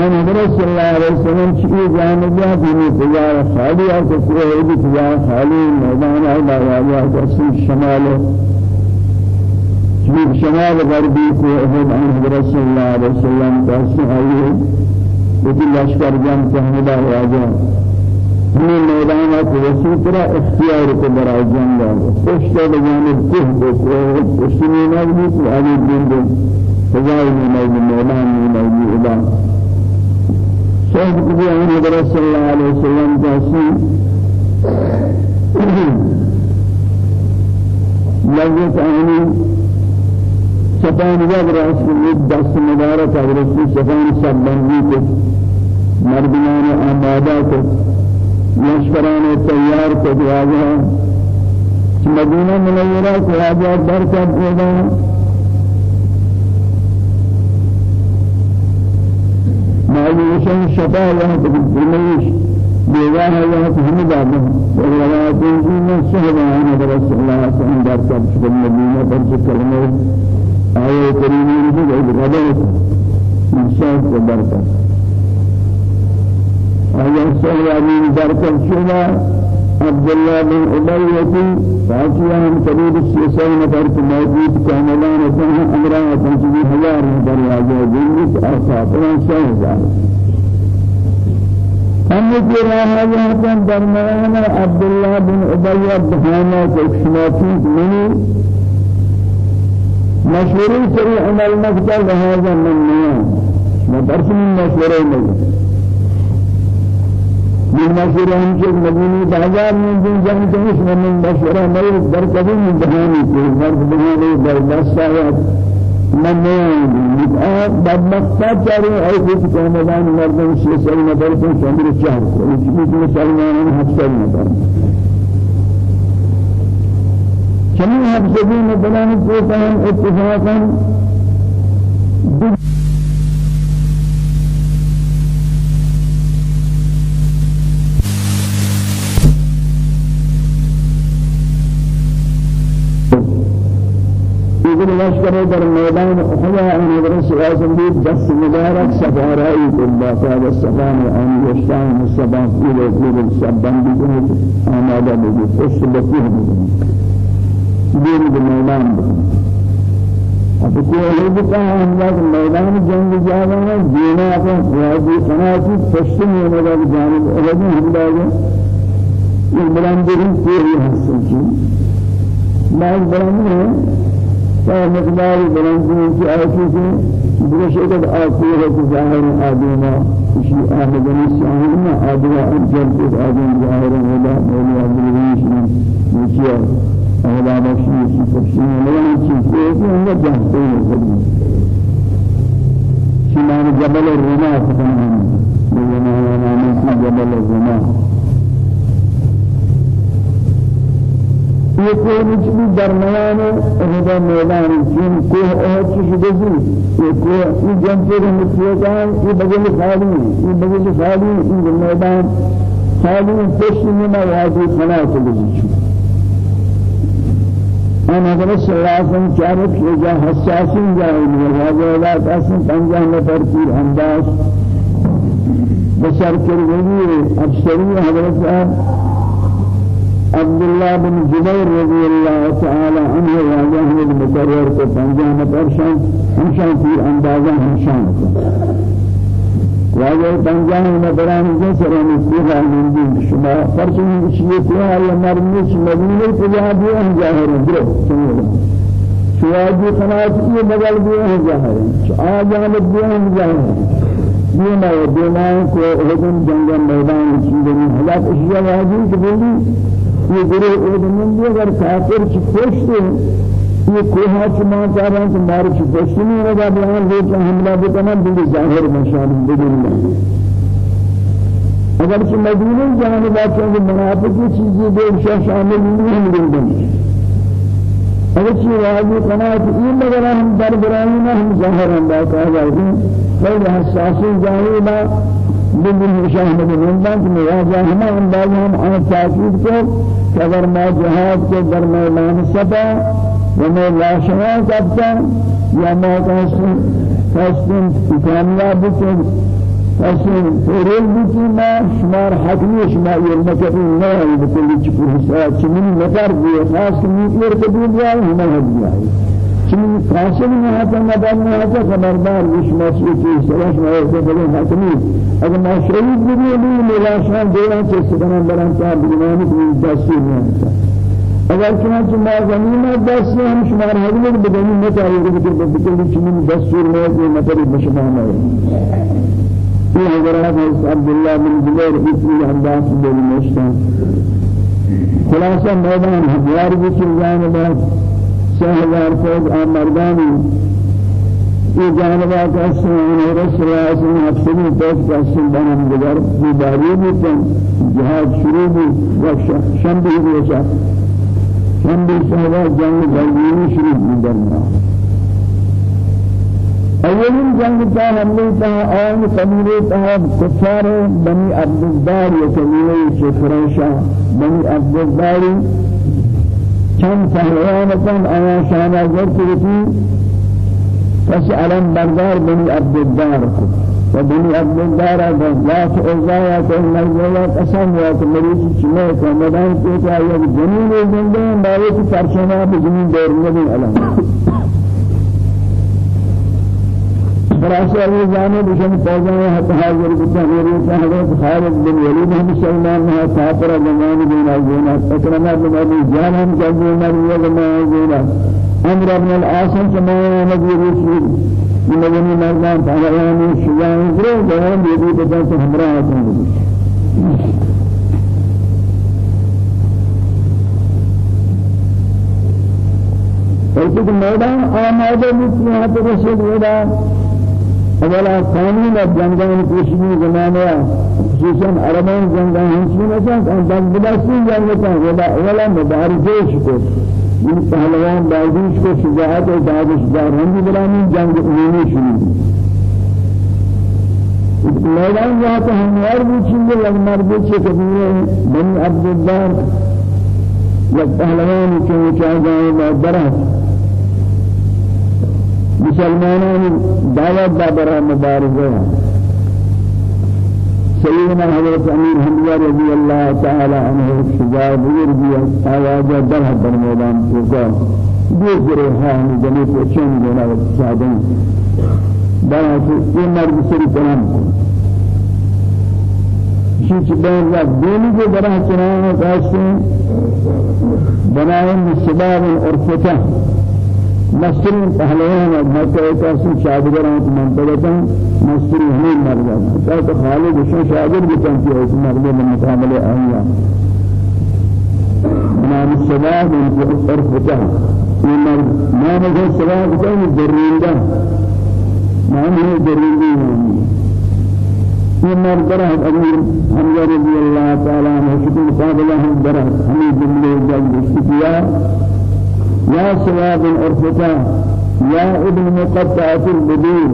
[SPEAKER 1] آن حضرت صلی اللہ علیہ وسلم چکی جانبہ دینی تجار خالی اور کسی ہے تجار خالی میدان آئی باوادی آئی شمال في شمال غربي أهل عن حضرت صلى الله عليه وسلم تأسي آئيه وفي لشكر جان تحمدا واجه. ہمیں میدانات وسیع طرح اختیار کو برائے جنگا پشت بجانب کوہ کو پشت میں نبی تو علی بن دو فضائل نبی میدان نبی ادا صحبت بھی عن حضرت صلی اللہ علیہ وسلم تأسي لذت آنی سفان جب رأس میں دس مبارک حضرت سفان سب بندی کو مردمان آمادہ کو لشکران تیار کو دیا گیا مدینہ منورہ کو آجا برکت ہوگا معلومشن شفا یہاں تک بیوہ ہے یہاں تک ہمیں دادا اور روایت میں صحبان حضرت صلی اللہ علیہ وسلم برکت شکل مدینہ پر سے کلمہ آية كريمة يقول غدوة إنسان وبركة آية سهل من بركة شما عبد الله بن أبي فاتيا من قريب السيسين فرق موجود كاملان وسنة أمران وتنسبي هزار آجا جنس أرساطنا سهل ہم کی راہ ہے درمیان عبداللہ بن ابی بہانا کو شماتی منی مشوري سري عمل مقدر هذا من نيان مدرس من مشوري مجد من مشورة هم شيء مديني بازار من دين جان تنش من مشورة مجد در من بهاني كي مرد بهاني در بسايات من نيان مدعاء بد مقصد جاري أي كيف كاملان مردم شيء سري مدرس شامل الشهر ويجب مسلمان حفظ المدرس حفظین بلانی کو فهم اتفاقا. يقول لشكر در ميدان أحياء لازم بيت دس مبارك سفارائي كل فهذا السفان وأن يشتان السبان إلى كل السبان بيجنه آمادا بيجي فش بكيه بيجنه دین کے میدان اب کوئی بتا ہم لوگ میدان جنگ جا رہے ہیں جینا اپنا ریاضی سناتی پشت میں لگا جانب اولادی ہم لوگ یہ بلندی پوری حاصل کی بعض بلندی ہے فمقدار بلندين في آياته برشدة آخره ظاهر آدم شيء آخر الساهل آدم أجل آدم ظاهر ولا ولا بلويش من مكيا أولا بشيء شيء تفسير ولا شيء كذي هم جاهزين شمال جبل الرماة فكان من جبل الرماة یہ کوئی بھی درمیان ہدا میدان جن کو اور چیز دزی یہ کوئی یہ جنتے کے مطلب ہے یہ بغل خالی یہ بغل خالی یہ میدان خالی پشت میں واجی کھڑا چلی أنا أقول سلاسل كارك يجا حساسين جاهل وهذا لا تاسم پنجاه نفر في انداز بشر كرغني أبشري حضرت عبد الله بن جبير رضي الله تعالى عنه وجاه المكرر کو پنجہ پرشان ہمشان في اندازہ ہمشان واجه کے سرانی سیغا من دین شما مرمش مدینے کو جہاں بھی ہم ظاہر ہیں درو سنو شواجی قناعت یہ بدل بھی ہیں ظاہر آ جانب بھی ظاہر ہیں و دینا کو ہدن جنگ میدان چیزیں حالات اشیاء واجی کہ بولی یہ گروہ ایدمین بھی اگر کافر چی پوشتے یہ کوہا چما چاہ رہے ہیں کہ مارے چی پوشتے نہیں رہا بیان لے کہ حملہ بکنا دلی ظاہر مشان بدل اگر چی مدینہ جانب آچیں کہ منافقی چیزیں دے شاہ شامل نہیں ہم دل اگر چی واجی قناعت این مگر ہم در برائینا ہم ظاہر ہم باقا جائیں خیلی حساسی جانبا من مشاهد من بند مواجه ہم انداز ہم آن تاکید کو کہ اگر ما جہاد کے در میدان سبا وما لاشنا کرتا یا ما کسی کسی کامیاب کو کسی فریل بکی ما شمار حکمی شما یلمکتی نهایی بکلی چکو حساب چمین نفر بیه خاص کمی ارتبی بیایی ہمیں حد بیایی. چنین فاصل میں آتا مدار میں آتا خبردار وش مسئول کی سلاش میں ایسے بلے حکمی اگر ما شہید بھی بھی ملاشان دینا چیز سکنا بران تا دستی میں آتا اگر چنانچہ ما زمینہ دستی ہم شمار حضرت بدنی متعیر بکر بکر چنین دستور میں کوئی مطلب مشبہ ہے یہ حضرات عبداللہ بن جبیر اسی انداز بن مشتان خلاصہ میدان ہزار بچر جانے سه هزار فوج آمردانی یہ جانبا کا سن رسول اعظم افسری فوج کا سن بنام دیگر بیداری بھی جہاد شروع بھی شنبی بھی شنبی صحبہ جنگ جنگی شروع بھی درنا اولین جنگ تا حملے تا آن قبیلے تا کفار بنی عبدالدار یا قبیلے شفرانشا بنی عبدالداری چند پهلوان کن آیا شانا گرتی کس علم بردار بنی عبدالدار کو و بنی عبدالدار ذات عزایا کو مرزایا قسم کو میدان کے کیا یہ جنین زندے باوی کی پرچنا بجنین دور علم. خلاصہ یہ جانے بشن فوجا ہے حاضر میرے حضرت خالد بن ولید ہم سلمان ہے کافر زمان بن عزیز اکرم بن ابي جان جب عمر یہ زمان عزیز أمر ابن العاصم كما نبي رسول من بني مردان تعالى شجاع درو جوان سے ہمراہ ہیں بلکہ میدان آمادہ بھی یہاں پر رسول اللہ اولا قانون جنگان پیشنی زمانه خصوصا عربان جنگان ہنچی نسان کان دن بدستی جنگتا ولا اولا مبارزش کو این پہلوان بازیش کو شجاعت و دادش دارندی بلانی جنگ عمومی شروع میدان جہاں تو ہموار بھی چیزیں لگ مردے چھے کبھی بنی عبدالدار یک پہلوان کے چاہ جائے درہ مسلمانان دعوت دابرا مبارزة. سيدنا حضرت امیر حمزہ رضی اللہ تعالی عنہ شجاع بزرگی آواز در در میدان پوکا دو گروہان جنی پوچھن دینا سادن. بنا کہ یہ مرد سری کلام کو شیچ بین یا دینی کے فتح مصری پہلوان مکہ کا شاگردان کی منطقہ مصری ہمیں مر گیا تو خالد شو شاگرد بھی چنتی ہے اس مرد میں مقابلے آیا نام السباب ان عرف فتح یہ مرد نام السباب فتح دریندا نام ہے۔ دریندا في مرجرة أمير حمزة رضي الله تعالى عنه شكر قابله درة حميد جمله جل الشكيا يا سواد الأرفقاء يا ابن مقطعة البدور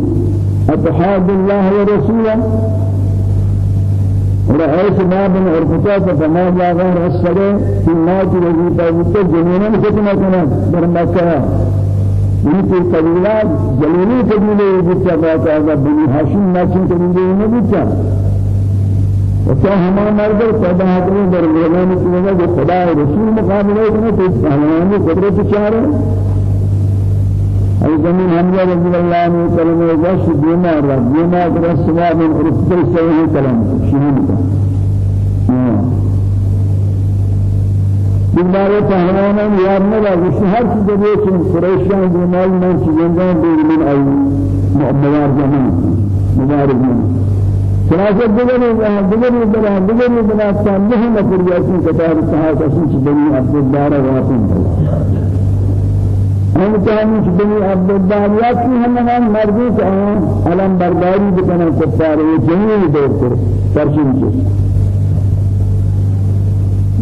[SPEAKER 1] أتحاد الله ورسوله؟ رئيس ما بن عرفته فما جاء غير الصلاة في الناس الذي تابوت جميعا ختمة كنا برمكة. بنت القبيلة جليل قبيلة بيتا بات هذا بني هاشم كنت قبيلة بيتا وكان ہمارا مرد خدا حکم در میدان سینا جو خدا رسول مقابلہ کرنے تو سامان میں قدرت چار ہے۔ ای زمین حمزہ رضی اللہ عنہ کلمہ وش دینا رب دینا در سوا من رسل صحیح کلام شہید کا دوبارہ پہلوانوں یاد نہ لگا شہر سے جو کہ قریشیان دیمال میں چیزیں دیں من ای مبارک زمان مبارک زمان خلاصه دیگری دیگری بنا دیگری بنا سامنے ہم کریاتی کتاب صحابہ سے بنی عبد الدار واقع ہم چاہتے ہیں بنی عبد الدار کہ ہم ہم مردوں کا علم برداری بکنا کفار یہ جميع دور پر ترشیم چیز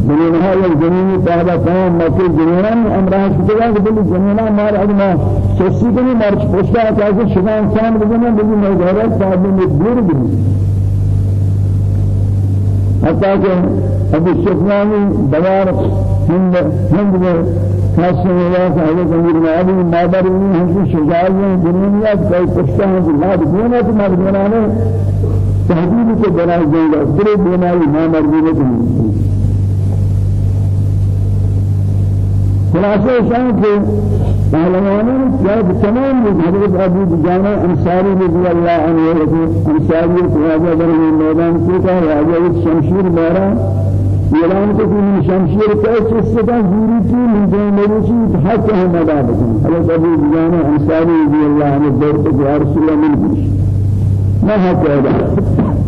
[SPEAKER 1] جنينها الجنين بعد كان مكي جنينان أمرها شتوى قبل جنينا مار أدنى سوسي كني مارش پوشتا كذا شما إنسان بجنا بجنا مجرد صاحب مدبر بجنا حتى کہ أبو سفیانی دوار ہند ہند میں خاص ہوا کہ حضرت امیر معاوی مادر نے ہم شجاع نے دنیا کوئی پوچھتا ہے کہ لا دنیا تو مردنا نے تهدید کو بنا دے گا پورے دنیا میں مردی نے خلاصہ شان کہ پہلوانوں کیا تمام حضرت ابو جانا انصاری رضی اللہ عنہ انصاری راجہ در میدان سے کا راجہ شمشیر مارا اعلان کو کہ شمشیر کا چیز کا زوری تھی من جو میری چیز حق حضرت ابو جانا انصاری رضی اللہ عنہ دور یا رسول اللہ مل ما حق ہے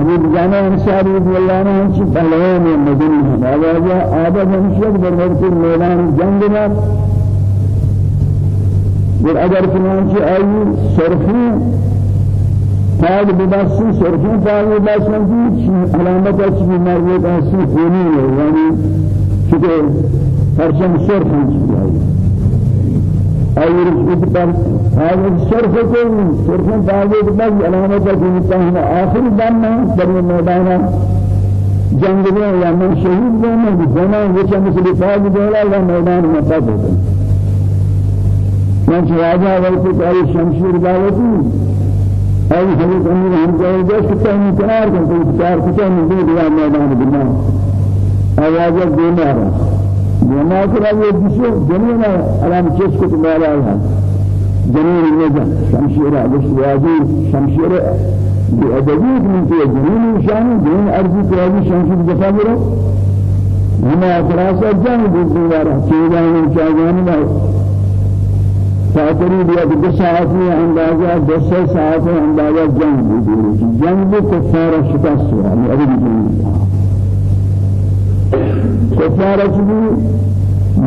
[SPEAKER 1] ابو بجانا انصاری رضی اللہ عنہ سے پہلوان مدنی ہیں آوازہ آباد ہمشیت برمرکر میدان جنگ میں اور اگر چنانچہ آئی صرفی پاگ بباسی صرفی پاگ بباسن کی علامت اچھی مرد اسی خونی ہے یعنی چکہ پرچم صرف ہم آئی اور اس پر هذا الشرف كل شرف بعد بعد علامات الإنسان آخر دم در میدان جنگ میں یا من شہید میں زمان یہ مثل فاض دولا یا میدان میں پتہ ہے من راجا وقت کوئی شمشیر دعوتی أي حديث أمير حمزة جاء كتاب من كنار كان كتاب كتاب من دون ميدان بنا أواجه دينار جماعت دشو جنین علام چیز کو تمہارا ہے جنین نجا شمشیر علیش واجی شمشیر بی ادبیت من کے جنین شان جنین ارضی کراجی شمشیر دفاع کرو ہمیں اعتراض جان دیتی وارا چیزان چاہیان میں ساتری دیا کہ دو ساعت میں اندازہ دو سه ساعت میں اندازہ جنگ دیتی جنگ کفار شکست ہوا یعنی ابھی جنگ کفار چلی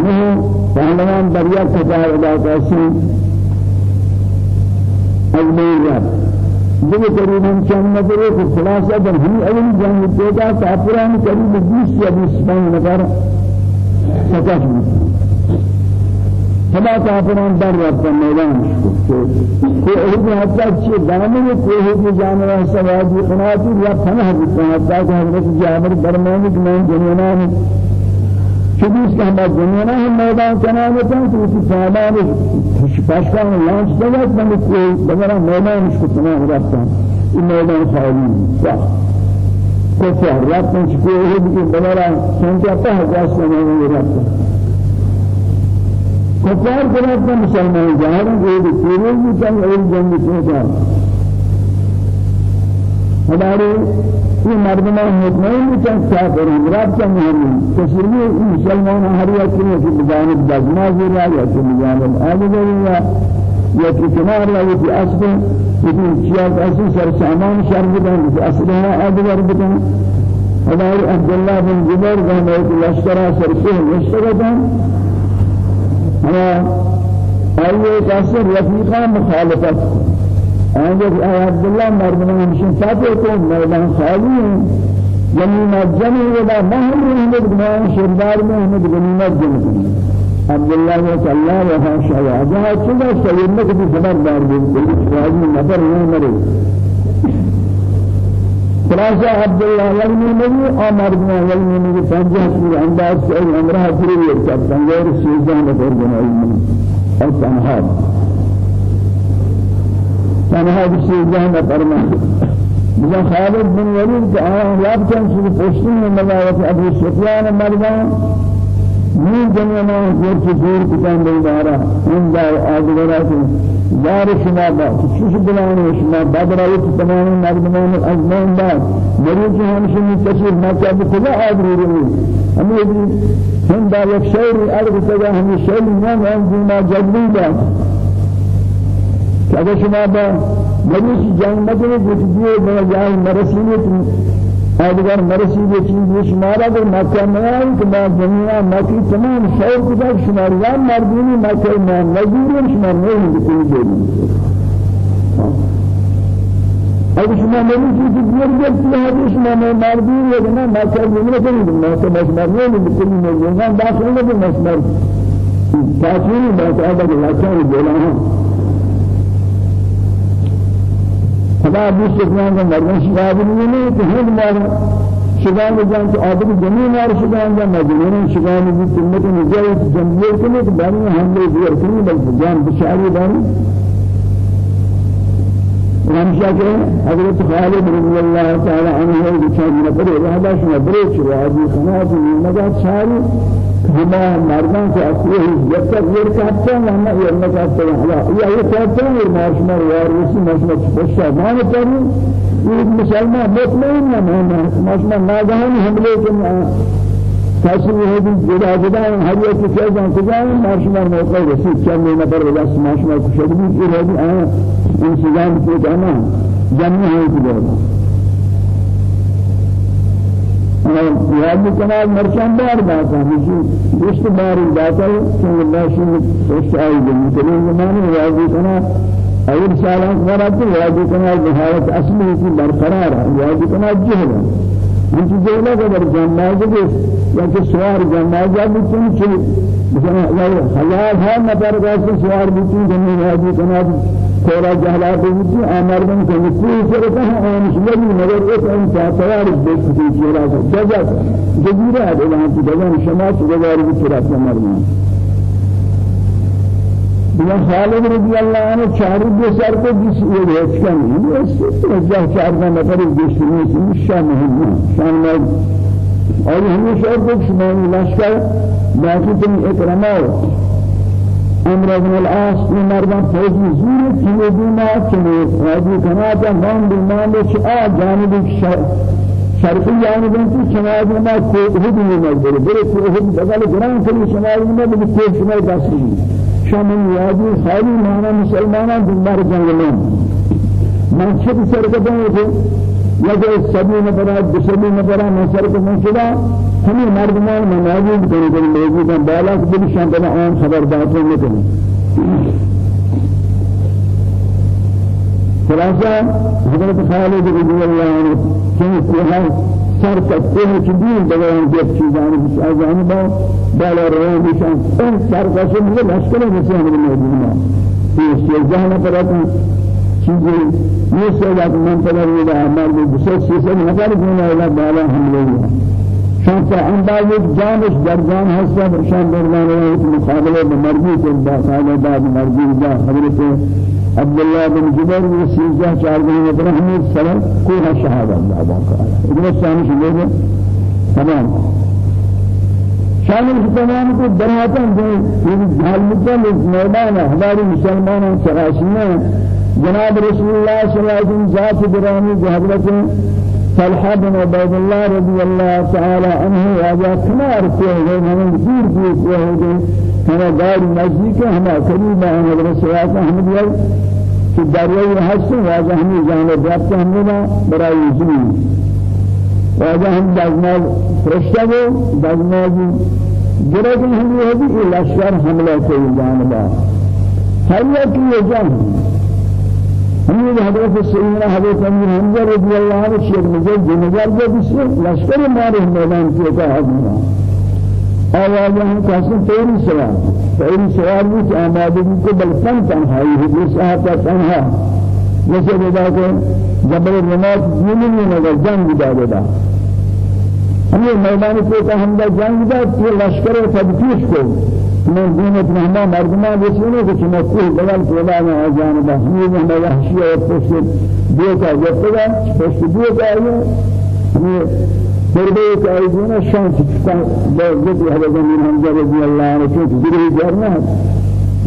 [SPEAKER 1] نه پهلوان دریا کفار ادا کسی از میرا دیگه تقریبا چند نفر کو خلاصہ در ہم أول جنگ پیدا کافران قریب 20 یا 25 نفر سکت فما کافران در رفت میدان. کو ایک حتی چه دامن کوه کی جانور سوادی قناتی یا پناه حتی کہ حضرت جابر برمانی کہ میں جنونان. چیز کہ ہم دنیا میں میدان چنانے تھے تو اسی سامان پاشکان لانچ دیا میں کوئی بغیر میدان اس کو تمام رکھتا یہ میدان خالی صح کفر رکھتے ہیں کہ وہ بھی بغیر سنتا ہے جاس میں کفار کرتے مسلمان جہاں یہ پورے بھی چل رہے جنگ سے ہمارے یہ مردمان مطمئن بچن کافر ہیں رب کا مہمین تشریح مسلمان ہر یا کہ بجانب دزمازی را یا کہ بجانب آدھگری را یا کہ کنار یا کہ اصل. لیکن چیز اصل سر سامان شر بدن کہ اصلها آدھگر بدن ہمارے عبداللہ بن گہنے ایک لشکرہ سر مشتگتاں رفیقہ مخالفت؟ آنجا کہ اے عبداللہ مردمان ہمشن فاتح کو میدان خالی ہیں. غنیمت جمع ودا مہم رحمت گناہ شردار ہمیں غنیمت جمع کریں عبداللہ نے اللہ وہاں شاہ جہاں چلا سیدنا کبھی خبردار دیں کوئی شاہی نفر نہیں مرے خلاصہ عبداللہ یلمی نبی اور مردمان یلمی نبی پنجہ سور انداز سے امرہ پوری ایک تنگیر سیزان نفر گناہی اور تنہا جهنم فرمان. بجا خالد بن وليد كأنا لاب كان في پشتین مزاوت ابو سفیان مردان. من جنینا زور زور کتان بیدارا ان دا آدگرا کی یار شما با. چوش بلانی شما بدرایت تمام مردمان ازمان دا مریض همشه متصل ما که خدا آدری رو ہمیں ہم دا یک شعر ارد سجا ہمیں شعر نام ہم ما جدی دا کہ اگر شما با مریض جنگ مدنے گفتگو میں جائے مرسیت آدگر مرسی یہ چیز یہ شمارا در مکہ میں آئی کہ میں دنیا مکی تمام شعر کتا شماریان مردونی مکہ میں مزدوری شمار نہیں بکلی دیلی اگر شما مریض کی دیر جلتی ہے شما میں مردونی ہے کہ میں مکہ میں نہیں میں تو مشمار نہیں بکلی میں داخل نہیں مشمار تاثیری بات آدھا کہ لاچان بولا ہوں خدا ابو سفیان کا مردان شکایت نہیں ہے کہ ہم مار. شکایت جان تو آدم زمین مار شکایت جان مجنون شکایت بھی تمت نجات لیے بانی ہم لوگ دیر کریں جان بشاری بانی. ہمشہ کے حضرت خالد عنہ ہے کہ چاہیے نہ پڑے رہا شما برے چوا دی خناس نجات چاری ہما مردان کو اصلی جب تک یہ کہتے ہیں ہم یہ نہ کہتے ہیں یا یہ کہتے ہیں مارشمار یار اسی ماشما بشا مان کریں یہ مسلمان مطمئن نہ ہونا ماشما ناگہان حملے کے تاثیر ہے کہ جدا جدا ہر ایک کی چیزاں کجا ماشما موقع رسید چند نفر وجہ سے ماشما کو شدید کی رہی ہیں انسان کے جانا جنہ ہے کہ یاد کنال مرچان بار باتا ہمشی دوست بار باتا کہ اللہ شن دوست آئی دنی کریں زمانے یاد کنال اول سالان ورات یاد کنال نہایت اصلی کی برقرار. یاد جہل ہے ان کی جہل کا در جنازہ کے یا کہ سوار جنازہ بھی تم چھ مثلا حیات ہے نہ پر سوار بھی تم جنازہ یاد کنال تھوڑا جہلات ہوتی آمردن کو نکوی کرتا ہے اور مسلمی مگر ایک ان تیار دیکھتی چیرا کو جزا جزیرہ ہے اعلان کی جزا شما جزار کی چیرا مردان بنا خالد رضی اللہ عنہ چاری دے سر کو جس یہ ہے کہ نہیں اس سے جہ چار کا نفر دیش میں شان نہیں شان میں اور ہمیشہ کو شما لشکر باقی تم اکرامہ أمر بن العاص مردان فوجی زور کیے دینا چنے راضی کنا تا ہم بیمان چ آ جانب شرقی جانب کی چناز میں کو ہد میں مجبور بڑے کو ہد بدل گران کلی شمال میں بھی کو شمال داستی شامل یادی خالی مانا مسلمانان دنبار جنگ میں منشد سرکتوں کو یا کہ سبھی نفرات بسبھی نفرات مسر کو منشدہ ہمیں مردمان مناجی کرنے کے لیے موجود ہیں بالا کے بھی شان بنا عام خبر داتوں میں کریں خلاصہ حضرت خالد رضی اللہ عنہ کہ کوہ سر کسی چندین دین دیت چیزانی بیش از آن با بالا روان بیشان این سر کسی میشه مشکل میشه همین موجود ما. این سیزده نفر اکن چیزی نیست اگر من پدر میده آمار به بسید سیزده نفر دین اولا بالا حمله بیا شان که آن با یک جانش در جان هست و شان در جان مقابله به مردی که با ساله بعد مرگی دا خبرت حضرت عبداللہ بن جبیر نے سیزہ چار دن میں ابراہیم سلام کوئی شہادت اللہ باقاعدہ ابن ثانی شبیر تمام شامل تمام کو دراتن دے یہ ظالمتوں میدان ہماری مسلمانوں چراشیاں جناب رسول الله صلی اللہ علیہ وسلم ذات گرامی حضرت طلحة بن عبيد الله رضي الله تعالى عنه واجا كنار كوه هم دور دور كوه كما دار نزدیک ہم قریب ہیں حضرت سیاست احمد یہ کہ دریائے حسن واجہ ہم جانب رابط ہم نے برای زمین واجہ ہم دازمال فرشتہ کو دازمال گرے کہ ہم یہ بھی لشکر حملہ سے جانبا ہر ایک یہ جان ہمیں حضرت سیدنا حضرت امیر حمزہ رضی اللہ عنہ شیخ مجھے جنگار جو بسے لشکر مارے میدان کے کا حضرت آواز ہم کاسم تیری سوال تیری سوال بھی کہ آمادگی کو بلکن تنہائی ہے جس آتا تنہا۔ جیسے بدا کہ جبل رمات جنگی میں نگر جنگ دا دا۔ ہمیں میدان کو کا حمدہ جنگ دا کہ لشکر تدفیش کو۔ من دينة مهما مردمان بسونه كش مكوه بلال كلا ما أجان بحمي مهما وحشية وفش بيتا جبتا فش بيتا أيه تربية أيدينا شان تكتا بوجد هذا من حمزة رضي الله عنه كيف جري جرنا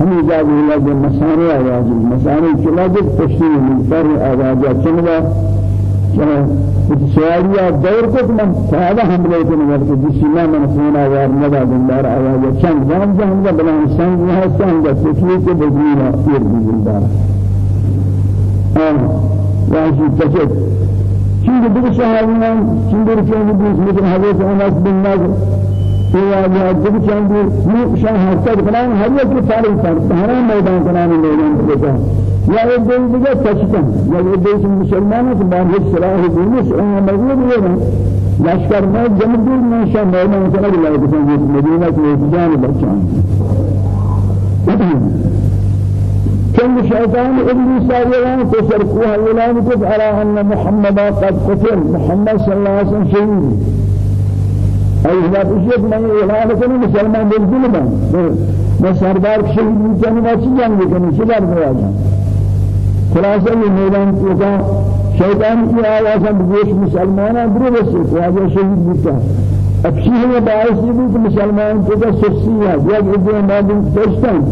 [SPEAKER 1] هم جاب إلى المساري آواز المساري كلا جد تشتري من فر آواز چنوا سوالیہ دور کو من سادہ حملے کے نظر کے جسمہ من سونا وار ندا دندار آیا چند جان جان کا بنا انسان ہے سان کا تکلیف کے بدلی نہ پھر بھی دندار ہاں واجی تجد چند دو صحابیان چند دو چند دو مثل حضرت انس بن واجی دو چند دو شان حسد کلام ہر ایک کے فارغ پر میدان کلام میدان کے یا ایک دل دیگه تشکن یا ایک دل مسلمانوں بعد ایک صلاح دینس ان مغلوب یہ ہے لشکر میں دل میں شاہ مولا مثلا اللہ کے سنگ مدینہ کے جان بچان كل شيطان ابليس اعلان كسر كوه على أن محمد قد قتل. محمد صلى الله عليه وسلم أي لا تشيك من اعلان كن مسلمان بالظلم ما سردار شهيد من جنة جنگ كن شدار بواجه خلاصہ یہ میدان کا شیطان کی آواز ہم گوش مسلمانوں درست سے خواجہ شہید بتا اب شیخ نے باعث یہ کہ مسلمان کو کا سختی ہے یا ادھر مادن تشتن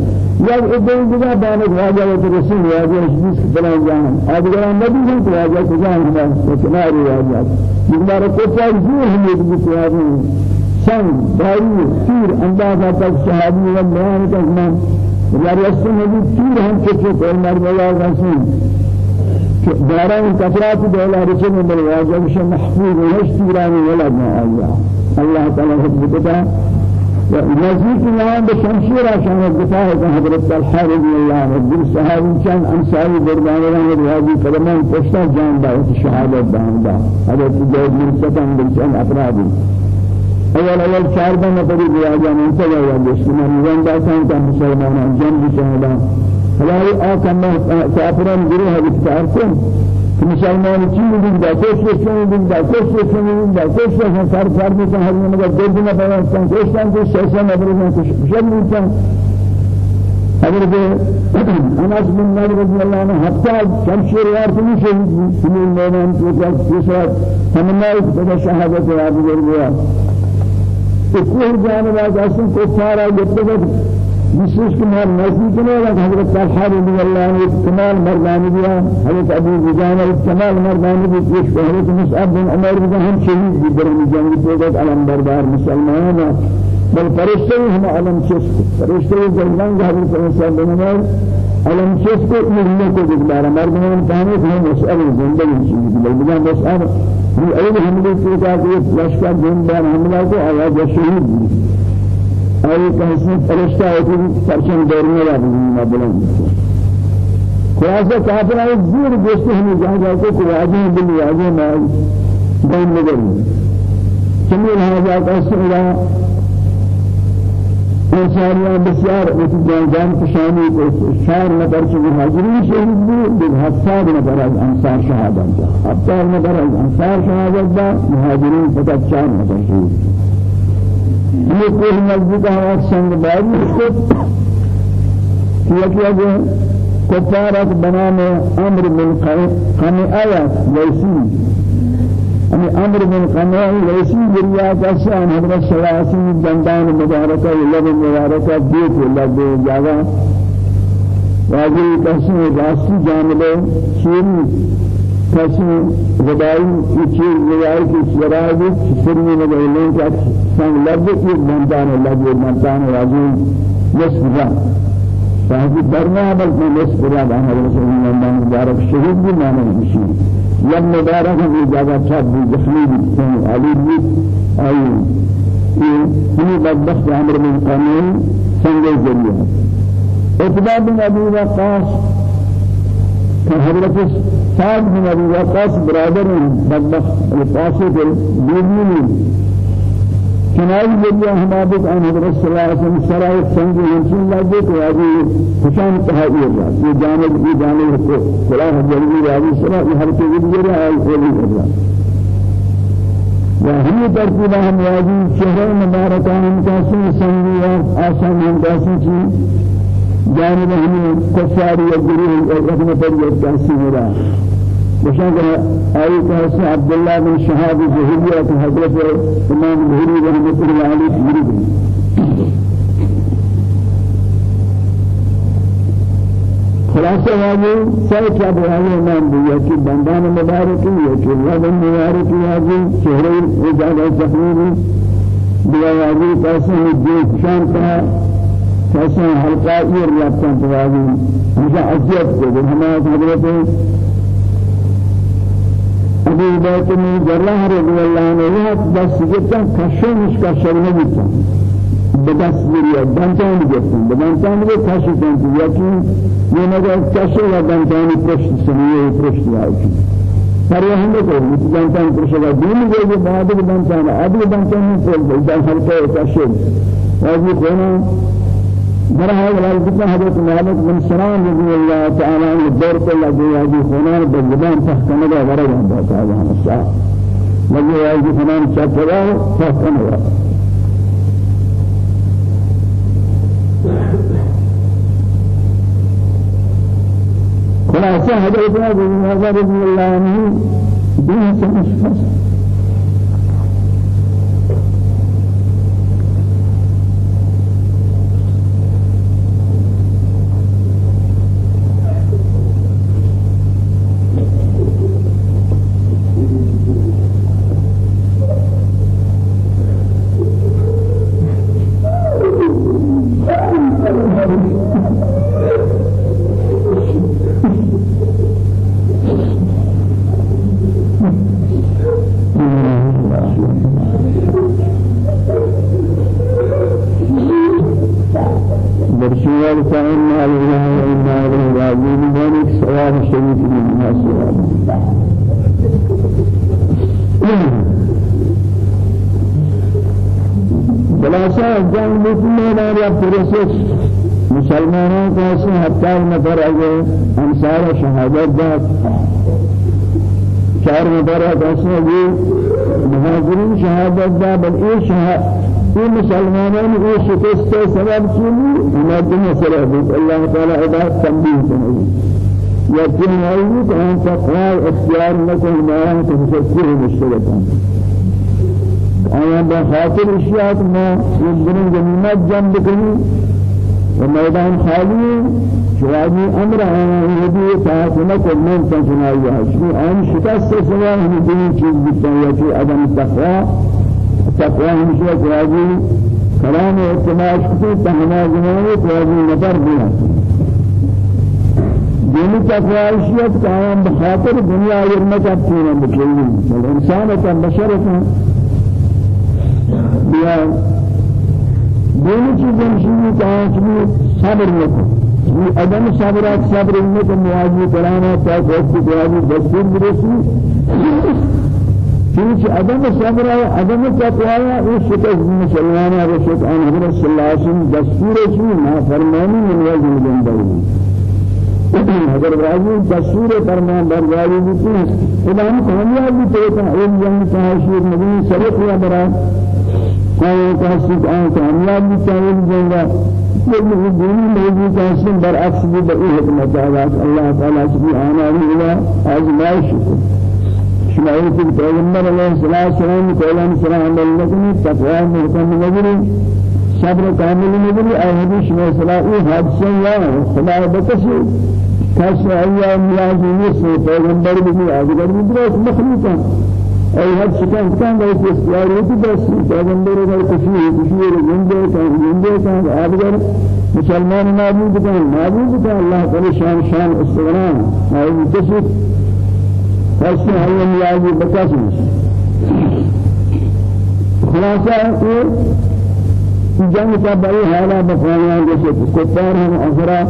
[SPEAKER 1] یا ادھر جگہ بانے خواجہ و رسول اس کی بنا جان اگر نبی ہیں تو خواجہ کو جان ہے کنارے خواجہ ہمارا کو چاہیے جو ہم یہ بھی تیار سن داری تیر اندازہ تک صحابی و بیان کا یا رسول نبی تیر ہم کچھ کوئی مرمیا رسول داران کثرات دولا رسول من واجب ش محفوظ واشتران ولا ما آیا. الله تعالی حفظتا نزيك الآن بشمشير عشان الدفاع حضرت الحارث رضي الله. عنه صحابي كان أنصاري بربان الله هذه كلمات پشتا جان دعوت شهادة دان دا حضرت جود من ستان بالشان أفرادي. أول أول چار بنا پری دیا جانے سے یا دشمن زندہ سان کا مسلمان جنگ شہدا ہماری آکم کافران گروہ ہے اختیار کو مسلمان چین دین دا کوشش چین دین دا کوشش دین دا کوشش سر سر میں ہر میں مگر دل میں پڑا سان کوشش کو شیشہ نبر میں کچھ شب نہیں اگر کہ انس بن مالک رضی اللہ عنہ حتی شمشیر یار کو شہید ہوئی میدان کو تیسرا تمنا اس شہادت یاد گیا كل جانب مسلم كمال نزيك نولا حضرت الحال رضي الله عنه كمال مرداني بيا حضرت أبو زجان كمال مرداني بيا كيش حضرت مصعب بن عمر بن هم شهيد بدرم جنگ توقت علم بردار مسلمان بل فرشتے ہم علم چس فرشتے جنگ حضرت مصعب بن عمر علم چیز کو علم کو دکھدارا مردمان کہنے کہ ہم مسئلہ زندگی چیز بل بجان مسئلہ یہ اول حملے کی کا کہ لشکر دین بار حملہ کو آواز شہید دی اور کہیں فرشتہ ہوتی پرچم دورنے والی نہ بلند خلاصہ کافر ہے زور دوست ہمیں جہاں جاتے کو واجب بل واجب ما بین نگر چمیل ہا جاتا ہے انسانیان بسیار اتی جان کشانی کو شار نفر چه مهاجرین شهید بود به هفتاد نفر از انصار شهادت داد هفتاد نفر از انصار شهادت داد مهاجرین فقط چهار نفر شهید یہ کوئی نزدیک ہوا سنگ باری کیا کیا گیا کفارت بنام أمر من قمعیت ویسی ہمیں أمر قناع لیسی دریا کا شان حضرت شواسی دندان مبارکہ لب مبارکہ دیت لب جاگا واجی کسی راسی جانب شیری کسی غدائی کی چیز غدائی کی شرابی سرمی نگلیں کہ سنگ لب کی منتان لب منتان راجی نصف جان فهذه درنا بل من نصف جان ہمارے رسول اللہ مبارک شہید بھی مانے مشین لب مبارک ہم جگہ چھپ بھی زخمی بھی علی بھی آئی یہ بدبخت عمر من قانون سنگ ذریعہ إتباع بن أبي وقاص حضرت سعد بن ابي وقاص برادر بدبخت الفاسق الديني کنائی لیا ہمارے آن حضرت صلی اللہ علیہ وسلم سرائے سنگ ہنسن لگے تو آجی خوشان تحائیر رہا یہ جانب یہ جانب کو صلاح جلوی راضی صلاح یہ ہر کے ذریعے رہا ہے کوئی رہا و ہمی ترتیبہ ہم واجی چہرے مبارکان کا سن سنگی اور آسان ہم کا سن جانب هم كفار يجريه الرحمة بالتأسي مرا وشان آية كهس عبد الله بن شهاب الزهرية حضرت إمام الزهري رحمة الله عليه واجی سر کیا بیانی امام بھی ہے کہ بندان ہے کہ اللہ مبارکی واجی چہرے اجادہ تقریبی بیا واجی کیسے جو شان کیسے حلقہ یہ رابطہ توازی مجھے عزیت کو ہمارے حضرت ابو بیت من جرح رضی اللہ عنہ یہ بس جتا اس کا شرم بیتا بدس میری دانتان گفتن دانتان کو کشی کنتی یکی یہ نگه کشی و دانتانی پشت سنیه پشت آئی پر یہ ہم کو دانتان پشت و دین گئے بعد دانتان ابو دانتان کو دان حلقہ کشی واجی کونا برها ولكن حضرت مالك بن سلام رضي الله تعالى عنه دور كل الذي يجي خنان بالجبان تحكم له ورا عند هذا الساعة الذي يجي خنان شكله تحكم له خلاصة حضرت أبو رضي الله عنه دين سمش مسلمانوں کو ایسے ہتھیار نفر آگے انصار شہادت داد. چار نفر ایسے یہ مہاجرین شہادت داد. بل شہادت یہ مسلمانوں نے یہ شکست. سبب چلی ہمیں مسئلہ بود. اللہ تعالی عباد تنبیہ کرنے یقین ہے کہ ہم تقوی اختیار نہ کوئی ہمارا تو آیا بخاطر اشیاء ما يدرون جنات جنب کنی وميدان خالي شوابي أمر أنا يدي فاطمة كمان تنشنايا شو أنا شكاست سوا هم دين چیز بتاعي شو عدم التقوى التقوى هم شو شوابي كلام اعتماد كتير تهنا زمانه شوابي نظر بيها دینی تقوایشیت قائم بخاطر دنیا یرمت ابتینا بکلی الانسان کم بشرتا بیا دونوں چیزیں شیئی کہاں صبر لکھو یہ عدم صبرات صبر میں تو مواجہ کرانا تا وقت دعاوی دستور برسی. چونکہ عدم صبر ہے عدم تقوی ہے اس شکست مسلمان ہے رسول آن حضرت صلی اللہ علیہ وسلم دستور ہے نا فرمانی من وجه بندی اگر راضی دستور فرمان برداری بھی خدا ہم کامیابی تو ہے علم جنگ تحاشیر نبی سرق یا برات کوئی کسی آن کامیاب بچائیں جنگا موضوع کسی برعکس بھی بئی حکمت آغاز اللہ تعالیٰ سبحانہ وتعالى آزمائش شمائل کی پیغمبر علیہ السلام قولان سلام علیکم تقوی محکم نظری صبر کامل نظری اے حدیث میں صلاحی حادثہ یا خدا بکسی کسی آیا نیازی نیست پیغمبر بھی آدگر بھی درست هر شكان كان لا يستطيع بس پیغمبر اگر کسی کسی زندے کان زندے کان آدگر مسلمان معبود کان معبود کان اللہ تعالی شان شان استغنان. ہے کسی کسی آیا نیازی بکاسی خلاصہ ہے جنگ کا بڑی حالہ بخوانا جیسے کفار ہیں افرا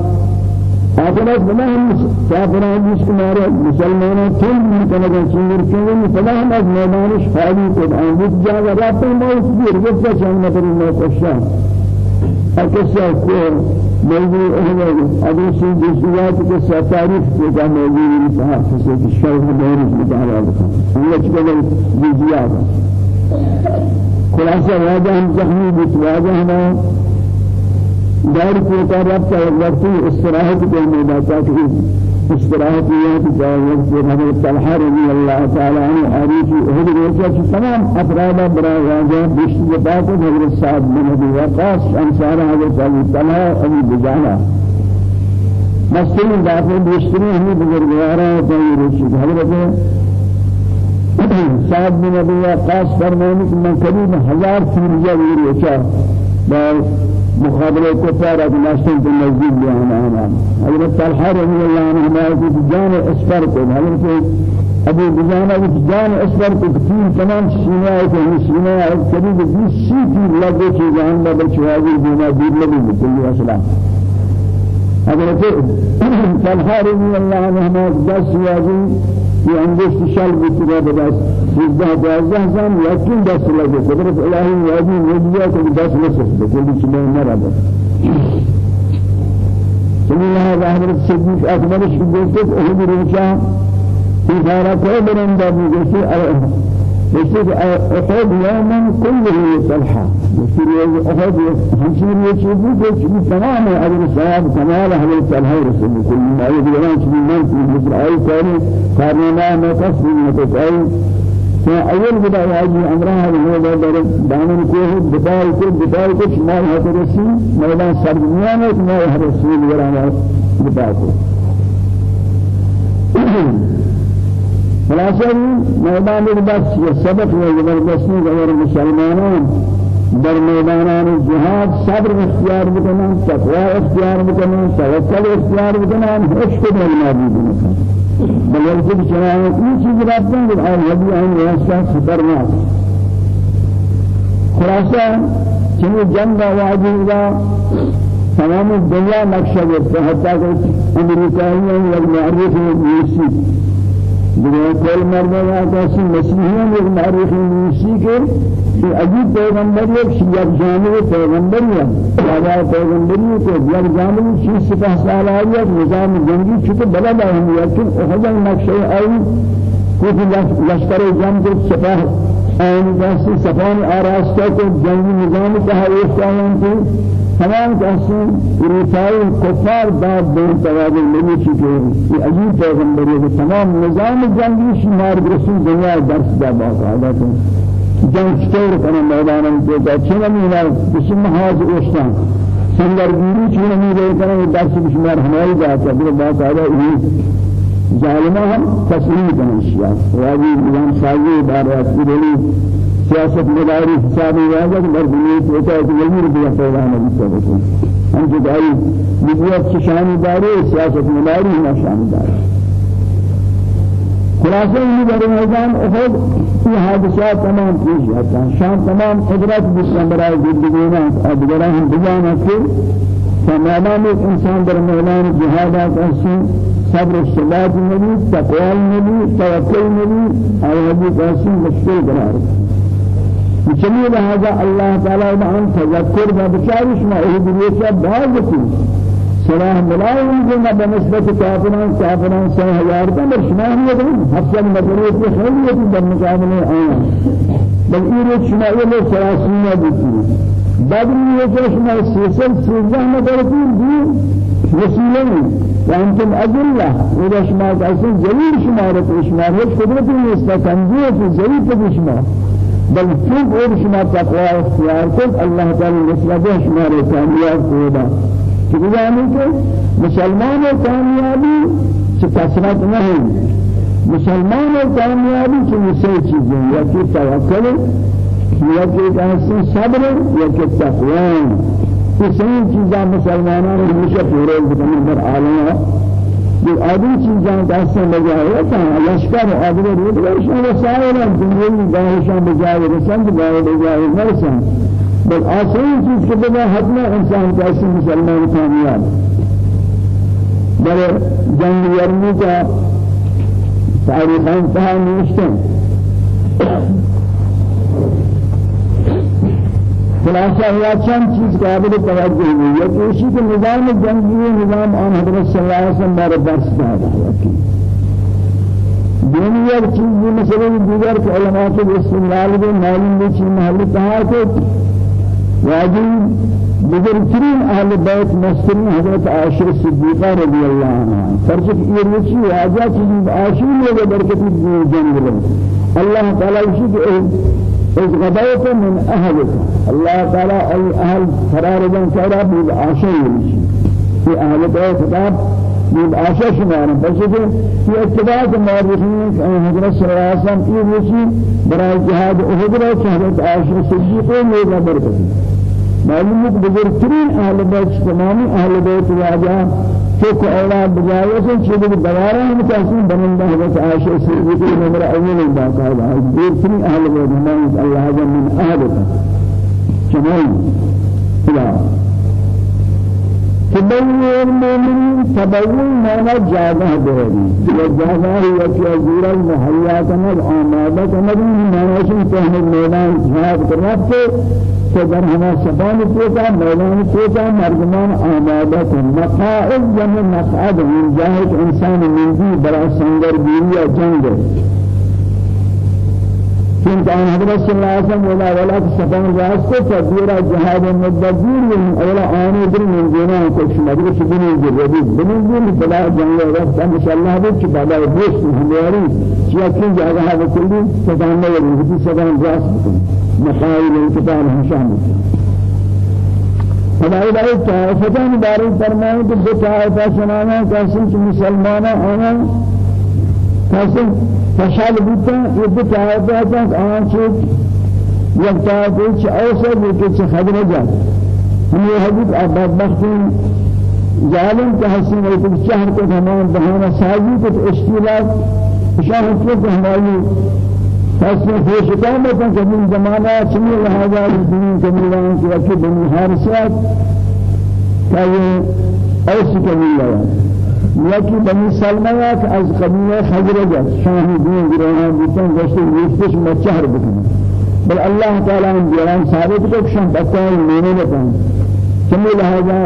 [SPEAKER 1] آخرت بنا ہم کافران جس کمارے مسلمانوں کل من کنگا چنگر کنگا فلا ہم از میدانش خالی کد آنگیت جاگا رابطہ موت بیر گفتا چند نفر موت اشیاء اکسا کو موضوع اہل ادرسی جزیات کے ساتھ تاریخ کے کا موضوع صاحب سے کہ شرح دور مدارہ ہے یہ چکے جزیات خلاصہ واجہ ہم زخمی بیت واجہ ہم دار کو کا رب کا وقتی استراحت کے میدان تاکہ استراحت یہ کہ جائے وقت حضرت طلحہ رضی اللہ تعالی عنہ عریفی اہد روچہ کہ تمام افراد برای واجہ بشت جباک حضرت سعد بن ابی وقاص انصار حضرت ابی طلحہ ابی بجانہ مسئلہ داخل بیشتری ہمیں بزرگوارا ہوتا ہے روچہ حضرت سعد بن ابي وقاص فرمانه کہ من قریب ہزار سوریا ویر اچا با مقابلے کو پارا ناشن کے نزدیک بیان آنا حضرت طلحہ رضی اللہ عنہ ہمارے کی جان اسفر کو حضرت أبو بجانہ کی جان اسفر کو تین تمام سینہ کو سینہ قریب 20 کی لگے چیز جان میں بچوائی دینا دیر لگی کلی أسلام. حضرت طلحہ رضی اللہ عنہ ہمارے دس یازی في انگشت شال بيتنا بداس سجدة دوازده زم يكين دس لگه. قدرت الهي وادي نبيا كل دس لسه بكل شيء مرة بس سمي هذا حضرت صديق أكبر شيء قلت أهل روشا في خارة كل من دابي قلت يصير أحد يوما كله صلحة يصير أحد همشير يشوف يشوف تمام أجر الصواب كمال أهل الصلحة رسول كل ما يقولون شيء من في مثل أي كان كارنا ما تصل متسأل فأول بدا واجي أمرها هو بدر دامن كوه بداية كل بداية كل شمال هذا الرسول ميدان سرميان ما هذا الرسول ورانا بداية خلاصہ میدان بس یہ سبق و زبردستی غیر در میدانان جهاد صبر اختیار بکنن تقوا اختیار بکنن توکل اختیار بکنن عشق بل موجود بکنن. بلکہ چنانچہ یہ چیز رابطہ ہے اور ہدی ہیں واسطہ خطرناک خلاصہ چنو جنگ واجب تمام الدنيا نقشہ ہے حتى کہ امریکایوں اور معرف دیگر کل مردم آکاسی مسیحیان ایک معروف نیسی کے کہ عجیب پیغمبر ایک شیعہ جانب پیغمبری ہے یادہ پیغمبری کو یک جانب چیز سپہ سال آئی ہے نظام جنگی چکے بلا باہم لیکن احضر نقشہ آئی کچھ لشکر جنگ کو سپہ آئین جاسی سپان آراستہ کو جنگی نظام کہا ایک کی تمام قسم رسائل کفار داد دور توابل نہیں چکے یہ عجیب پیغمبر ہے تمام نظام جنگی شمار رسول دنیا درس دا باقاعدہ تو۔ جنگ چطور کرنے میدان میں تو چنہ مینا بسم حاض اوشتان سنگرگیری چنہ مینا کرنے درس شمار ہماری جاتا ہے۔ باقاعدہ یہ ظالمہ ہم تسلیم کرنے شیعہ واجی نظام سازی بارات کی سیاست مداری حسابی واجب مردمی توتا ہے وزیر بھی پیدا نہیں سکتے ہم جو داری نبوت کی شان داری سیاست مداری ہم شان داری خلاصہ یہ بڑے میدان احد یہ حادثات تمام پیش آتا ہیں شام تمام قدرت بسم برائے زندگینا ادگرہ ہم بجانا پھر ایک انسان در میدان جہادات احسن صبر الصلاة النبي تقوى النبي توكل النبي أو هذه قاسم مشكل قرار چنین لہذا اللہ تعالی عن تذکر و بشارش ما اہ دریشہ بعض کی سلاح ملائی جو نہ بنسبت کافران کافران سہ ہزار کا بر شما ہی ہے حسن مدریت کی خیریت در مقابلے آیا بل ایرے شما لوگ سلاسینہ دیتی بدری یہ شما سیسل سیزہ مدرتی دی. وسیلہ وأنتم أجلة. إذا شما قاسم جليل شما رتو شما هيك قدرت يستكنجيه جليل شما بل چون اور شما تقوی اختیار کرد الله تعالی نسبت شما را کامیاب کنه کہ یعنی کہ مسلمان کامیابی سے کثرت نہیں مسلمان کامیابی سے مسئلہ چیزیں یا کہ توکل یا کہ ایسے صبر یا کہ تقوی. یہ صحیح چیزاں مسلمانوں نے ہمیشہ پورے بتانے در عالم چیزاں کیسے بجائے ہوتا ہے لشکر آدمی رود ورشان وسائل دنیوی گاہشان بجائے رسند گاہے بجائے مرسند بل آسان چیز کے بنا حتما انسان کیسے مسلمان کامیاب بل جنگ یرمی کا تاریخ انتہا نوشتن خلاصہ ہوا چند چیز قابل توجہ ہوئی یہ کہ اسی کے نظام جنگی نظام آن حضرت صلی اللہ علیہ وسلم بارے درس دادا ہے دنیا چیز مثلا دیگر کہ علماء کے استعمال میں معلوم بھی چیز محل کہا کہ واجب بزرگترین أهل بیت مسترین حضرت عائشہ صدیقہ رضی اللہ عنہ. فرشت یہ رچی واجہ چیز عائشہ نے برکتی جنگ لے. اللہ تعالی اسی إذ غدوت من أهلك. الله تعالى أي أهل فرار بن كرا بالعاشر في أهل بيت كتاب بالعاشر شمارا. بس في اتباع المؤرخين أن حضرت صلى الله عليه وسلم يوشي براء جهاد أهدرا شهدت عاشر صديقين لذا بركته معلوم ہے بزرگترین اہل بیت تمامی اہل بیت واجہ کہ کو أولاد بجائے سے چیز دوارا ہم تحسین بنندہ صدیقہ نمبر اول باقا ہے بزرگترین اہل بیت ہمیں اللہ جل من اہل الہ تبوي المؤمنين تبوي معنى جاگہ دهري یہ جاگہ ہے کہ ازورا محیا کنا آمادہ کنا معنی سے تہمل میدان جہاد کرنا کہ در ہما سبان پوتا میدان پوتا مردمان آمادہ کن مقاعد جمع مقعد من جاہت انسان منزی برا سنگر بیری جنگ. چونکہ آن حضرت صلی اللہ ولا ولا سبان راست کو تدبیر جہاد مدبیر من اولا آنے در من دینا کچھ مدر شبنی جربی بنی دین بلا جنگ وقت انشاءاللہ بھی چی بالا بوشت ہمیاری چی اکین جاگہ ہے کلی؟ سبان نوری سبان راست بکن مسائل الكتاب هشام ہمارے بارے طائفتان بارے فرمائیں کہ دو طائفہ سنانا کیسے کہ مسلمانہ آنا کیسے فشال بودتا یہ دو طائفہ تک آن چیز یک طائفہ چھ اوسر لیکن چھ خبر جات ہم یہ حدیث اب بدبختی ظالم کا حسین شہر کو ہمان بہانہ سازی کو اشتیلات شہر کو ہماری فاسم خوش کام بکن کہ من زمانہ چمی لہذا دین کمیلان کی وقت بنی حارسات کہ ایسی یکی بنی سلمہ کہ از قبیلہ خجرجہ شاہی دین گروہاں بیتن گوشتی ریفتش مچہر بکن بل اللہ تعالیٰ ان دیران ثابت کو کشن بکن مینے بکن چمی لہذا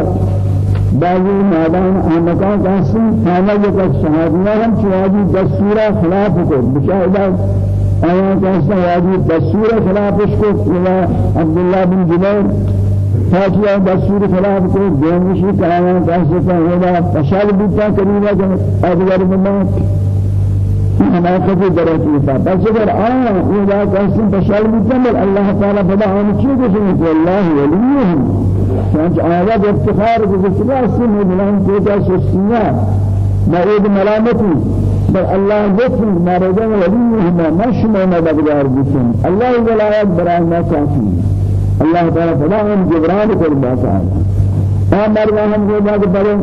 [SPEAKER 1] بعضی مادان آمکان کانسی خانہ یکا شہادیہ ہم چوادی دستورہ خلاف کو بشاہدہ آیا کہتا واجی دستور خلافش کو عبداللہ بن جبیر فاکیہ دستور خلاف کو دیمشی کہایا کہتا ہوگا فشال بیتا قریبا کہ ادوار ممات حماقت درجه تا بس اگر آیا اذا قسم بشال مكمل الله تعالى فدا هم چی گوشن الله وليهم چنانچ آواز افتخار گوشن اسی مدلان کوتا سسیا مرید ملامتی بل الله ذكر مردان وليهما مشمع مددگار بكم الله ولايات برای ما كافي الله تعالى فلا هم جبران كل ما تعالى ما هم جو بعد بڑے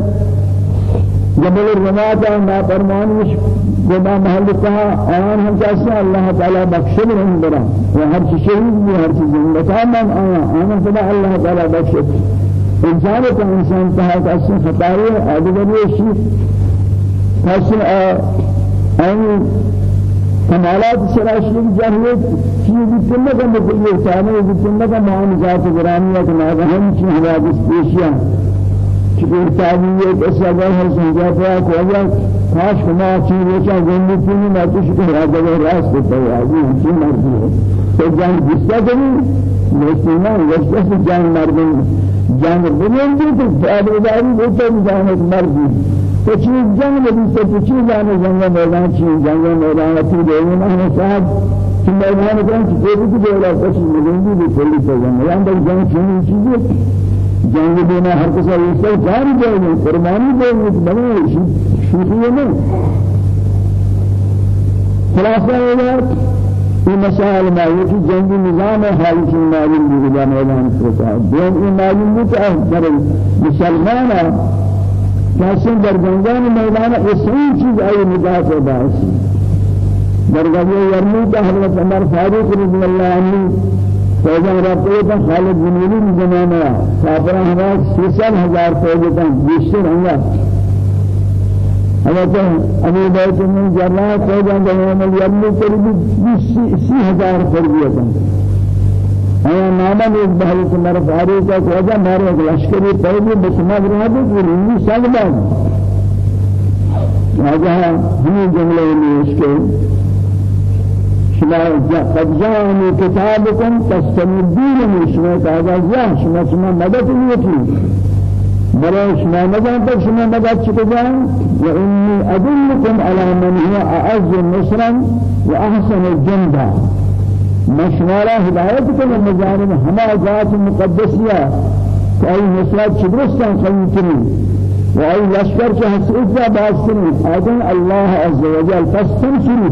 [SPEAKER 1] جبل الرمات ما فرمان مش جدا محل کہا آن ہم کیسے اللہ تعالی بخشل ہم برا. وہ ہر چیز شہید ہر چیز زندہ من آیا آن. خدا اللہ تعالی بخشل انسان کا انسان تھا کہ اس خطا ہے ادبی شی فاصل أي كمالات سراشل جاهلیت چیز جتنا کا مطلب چاہنے جتنا کا مان ذات گرامیہ کہ نہ ہم چیز حوادث پیشیاں چکر تابعیہ کیسا گئے ہے سمجھا پیا کہ کاش کما چیز وچا گندی تھی نہ تو شکر راجہ ہے راست ہے آجی ہم مرضی ہے تو جان غصہ کریں مسلمان وجہ سے جان مردن جان بنیادی تو وہ تو جان مرضی تو چیز جنگ نبی سے تو چیز آنے جنگ میدان چیز جنگ میدان اتی دیونا ہمیں صاحب کہ میدان کرن کوئی بھی دیولا کچھ ملنگی بھی کلی سے جنگ یہاں جنگ چیز چیز جنگ دینا ہر کسی اس سے جان دے گے قربانی دے گے بڑے شوخی نہیں۔ خلاصہ یہ في مسائل ما يجي جنگ نظام حال في معلوم بيجي میدان فرقا دین این معلوم بود که مسلمان کسی در جنگان میدان اسمی چیز ای نجات باعثی در غزوه یرموک حضرت عمر فاروق رضی اللہ عنہ فوجان رابطه کا خالد بن ولید زمانہ کافران ہوا سیسل ہزار فوج کا بیشتر ہوا حضرت ابو بیت من جراح فوجان زمانہ یرموک قریب سی ہزار فوجی تھا آیا نامہ ایک بحری سے مرا فاروق کا فوجا مارے لشکری فوجی بسمات رہا تھا رنگی سال بعد راجہ ہمیں جملے میں اس کے شما قد جاءني كتابكم تستمدون شما كذا يا شما شما مدد يتي بلا شما مدد شما مدد شكجان وإني أدلكم على من هو أعز نصرا وأحسن الجندا مشوارا هدايتكم المجانب هما ذات مقدسية كأي نصرات شبرستان خليتني وأي لشكر كهسئت باسرين آدم الله عز وجل فاستنصروا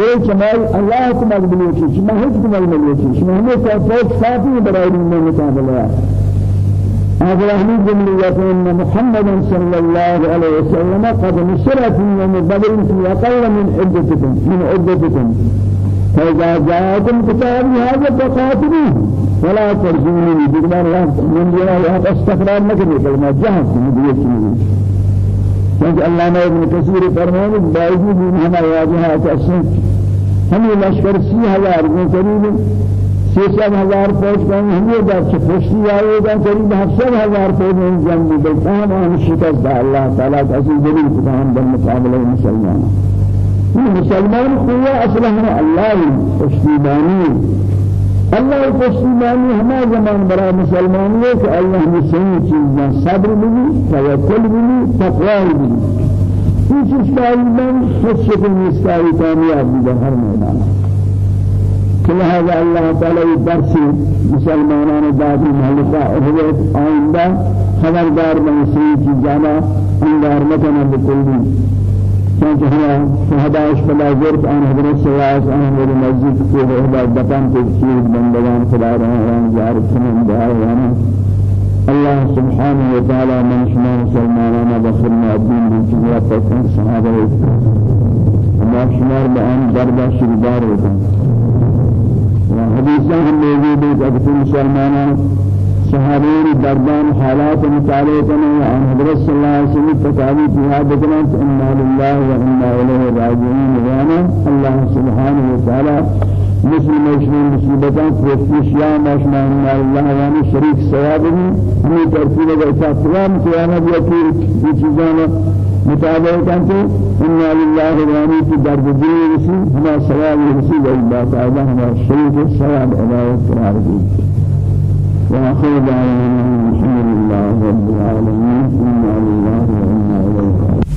[SPEAKER 1] یہ کمال اللہ کو مقبول ہے شما ہے کمال مقبول ہے۔ شما ہمیں تو فوق صافی برائے میں مقابلہ هذا أهل جملة أن محمد صلى الله عليه وسلم قد نصرت من بدر في أقل من عدتكم من عدتكم فإذا جاءكم كتاب هذا فقاتلوه۔ ولا ترجوني بجمال الله من جلال استقرار نكري كلمة جهد من ديوتي اللہ نے ابن کثیر فرمایا باوجود ہم واجہات اصل ہم لشکر سی ہزار کے قریب سی سب ہزار فوج ہم یہ بات سے خوشی آئے گا قریب ہفتہ ہزار فوج میں جنگ میں تمام ہم شکست اللہ تعالیٰ کا اصل جلیل خدام بالمقابلہ مسلمان. مسلمان قوة أصلها الله پشتیبانی اللہ پشتیبانی ہما زمان برای مسلمانوں کہ اللہ ہمیں صحیح چیزاں صبر بھی توکل بھی تقوی بھی چیز کا علم خود شکل مستعی کامیاب بھی ہر میدان لہذا اللہ تعالی درس مسلمانان دادی مالکہ اہلیت آئندہ خبردار بن صحیح چیزانا انگار مکنہ بکلی چونکہ ہم شہداش بلا زرت عن حضرت سواس عن میرے مسجد کے رہبہ دفن کے چیز بندگان خدا رہے ہیں زیارت سنن دعا وأنا اللہ سبحانہ وتعالی من شما مسلمانان بخرنا الدین بالجزية فتن صحابہ اللہ شمار بآن دربہ شردار ہوتا وحدیثہ ہم ہے کہ اکثر مسلمانان صحابین دردان حالات مطالعه عن حضرت صلی الله علیه وسلم تکاوی جهاد کنه إنا لله و أنا الیه راجعون وأنا الله سبحانه وتعالى مثل مشمول مصیبتان کوششیاں ماشنا أنا الله وأنا شریک ثواب ہمیں ترتیب کا تمام قیامت یا پھر یہ چیزاں مطابق کنتے إنا لله و أنا کی درد دل رسی ہمارا ثواب رسی و وآخر دعوانا الحمد الله رب العالمين. إنا لله وإنا إليه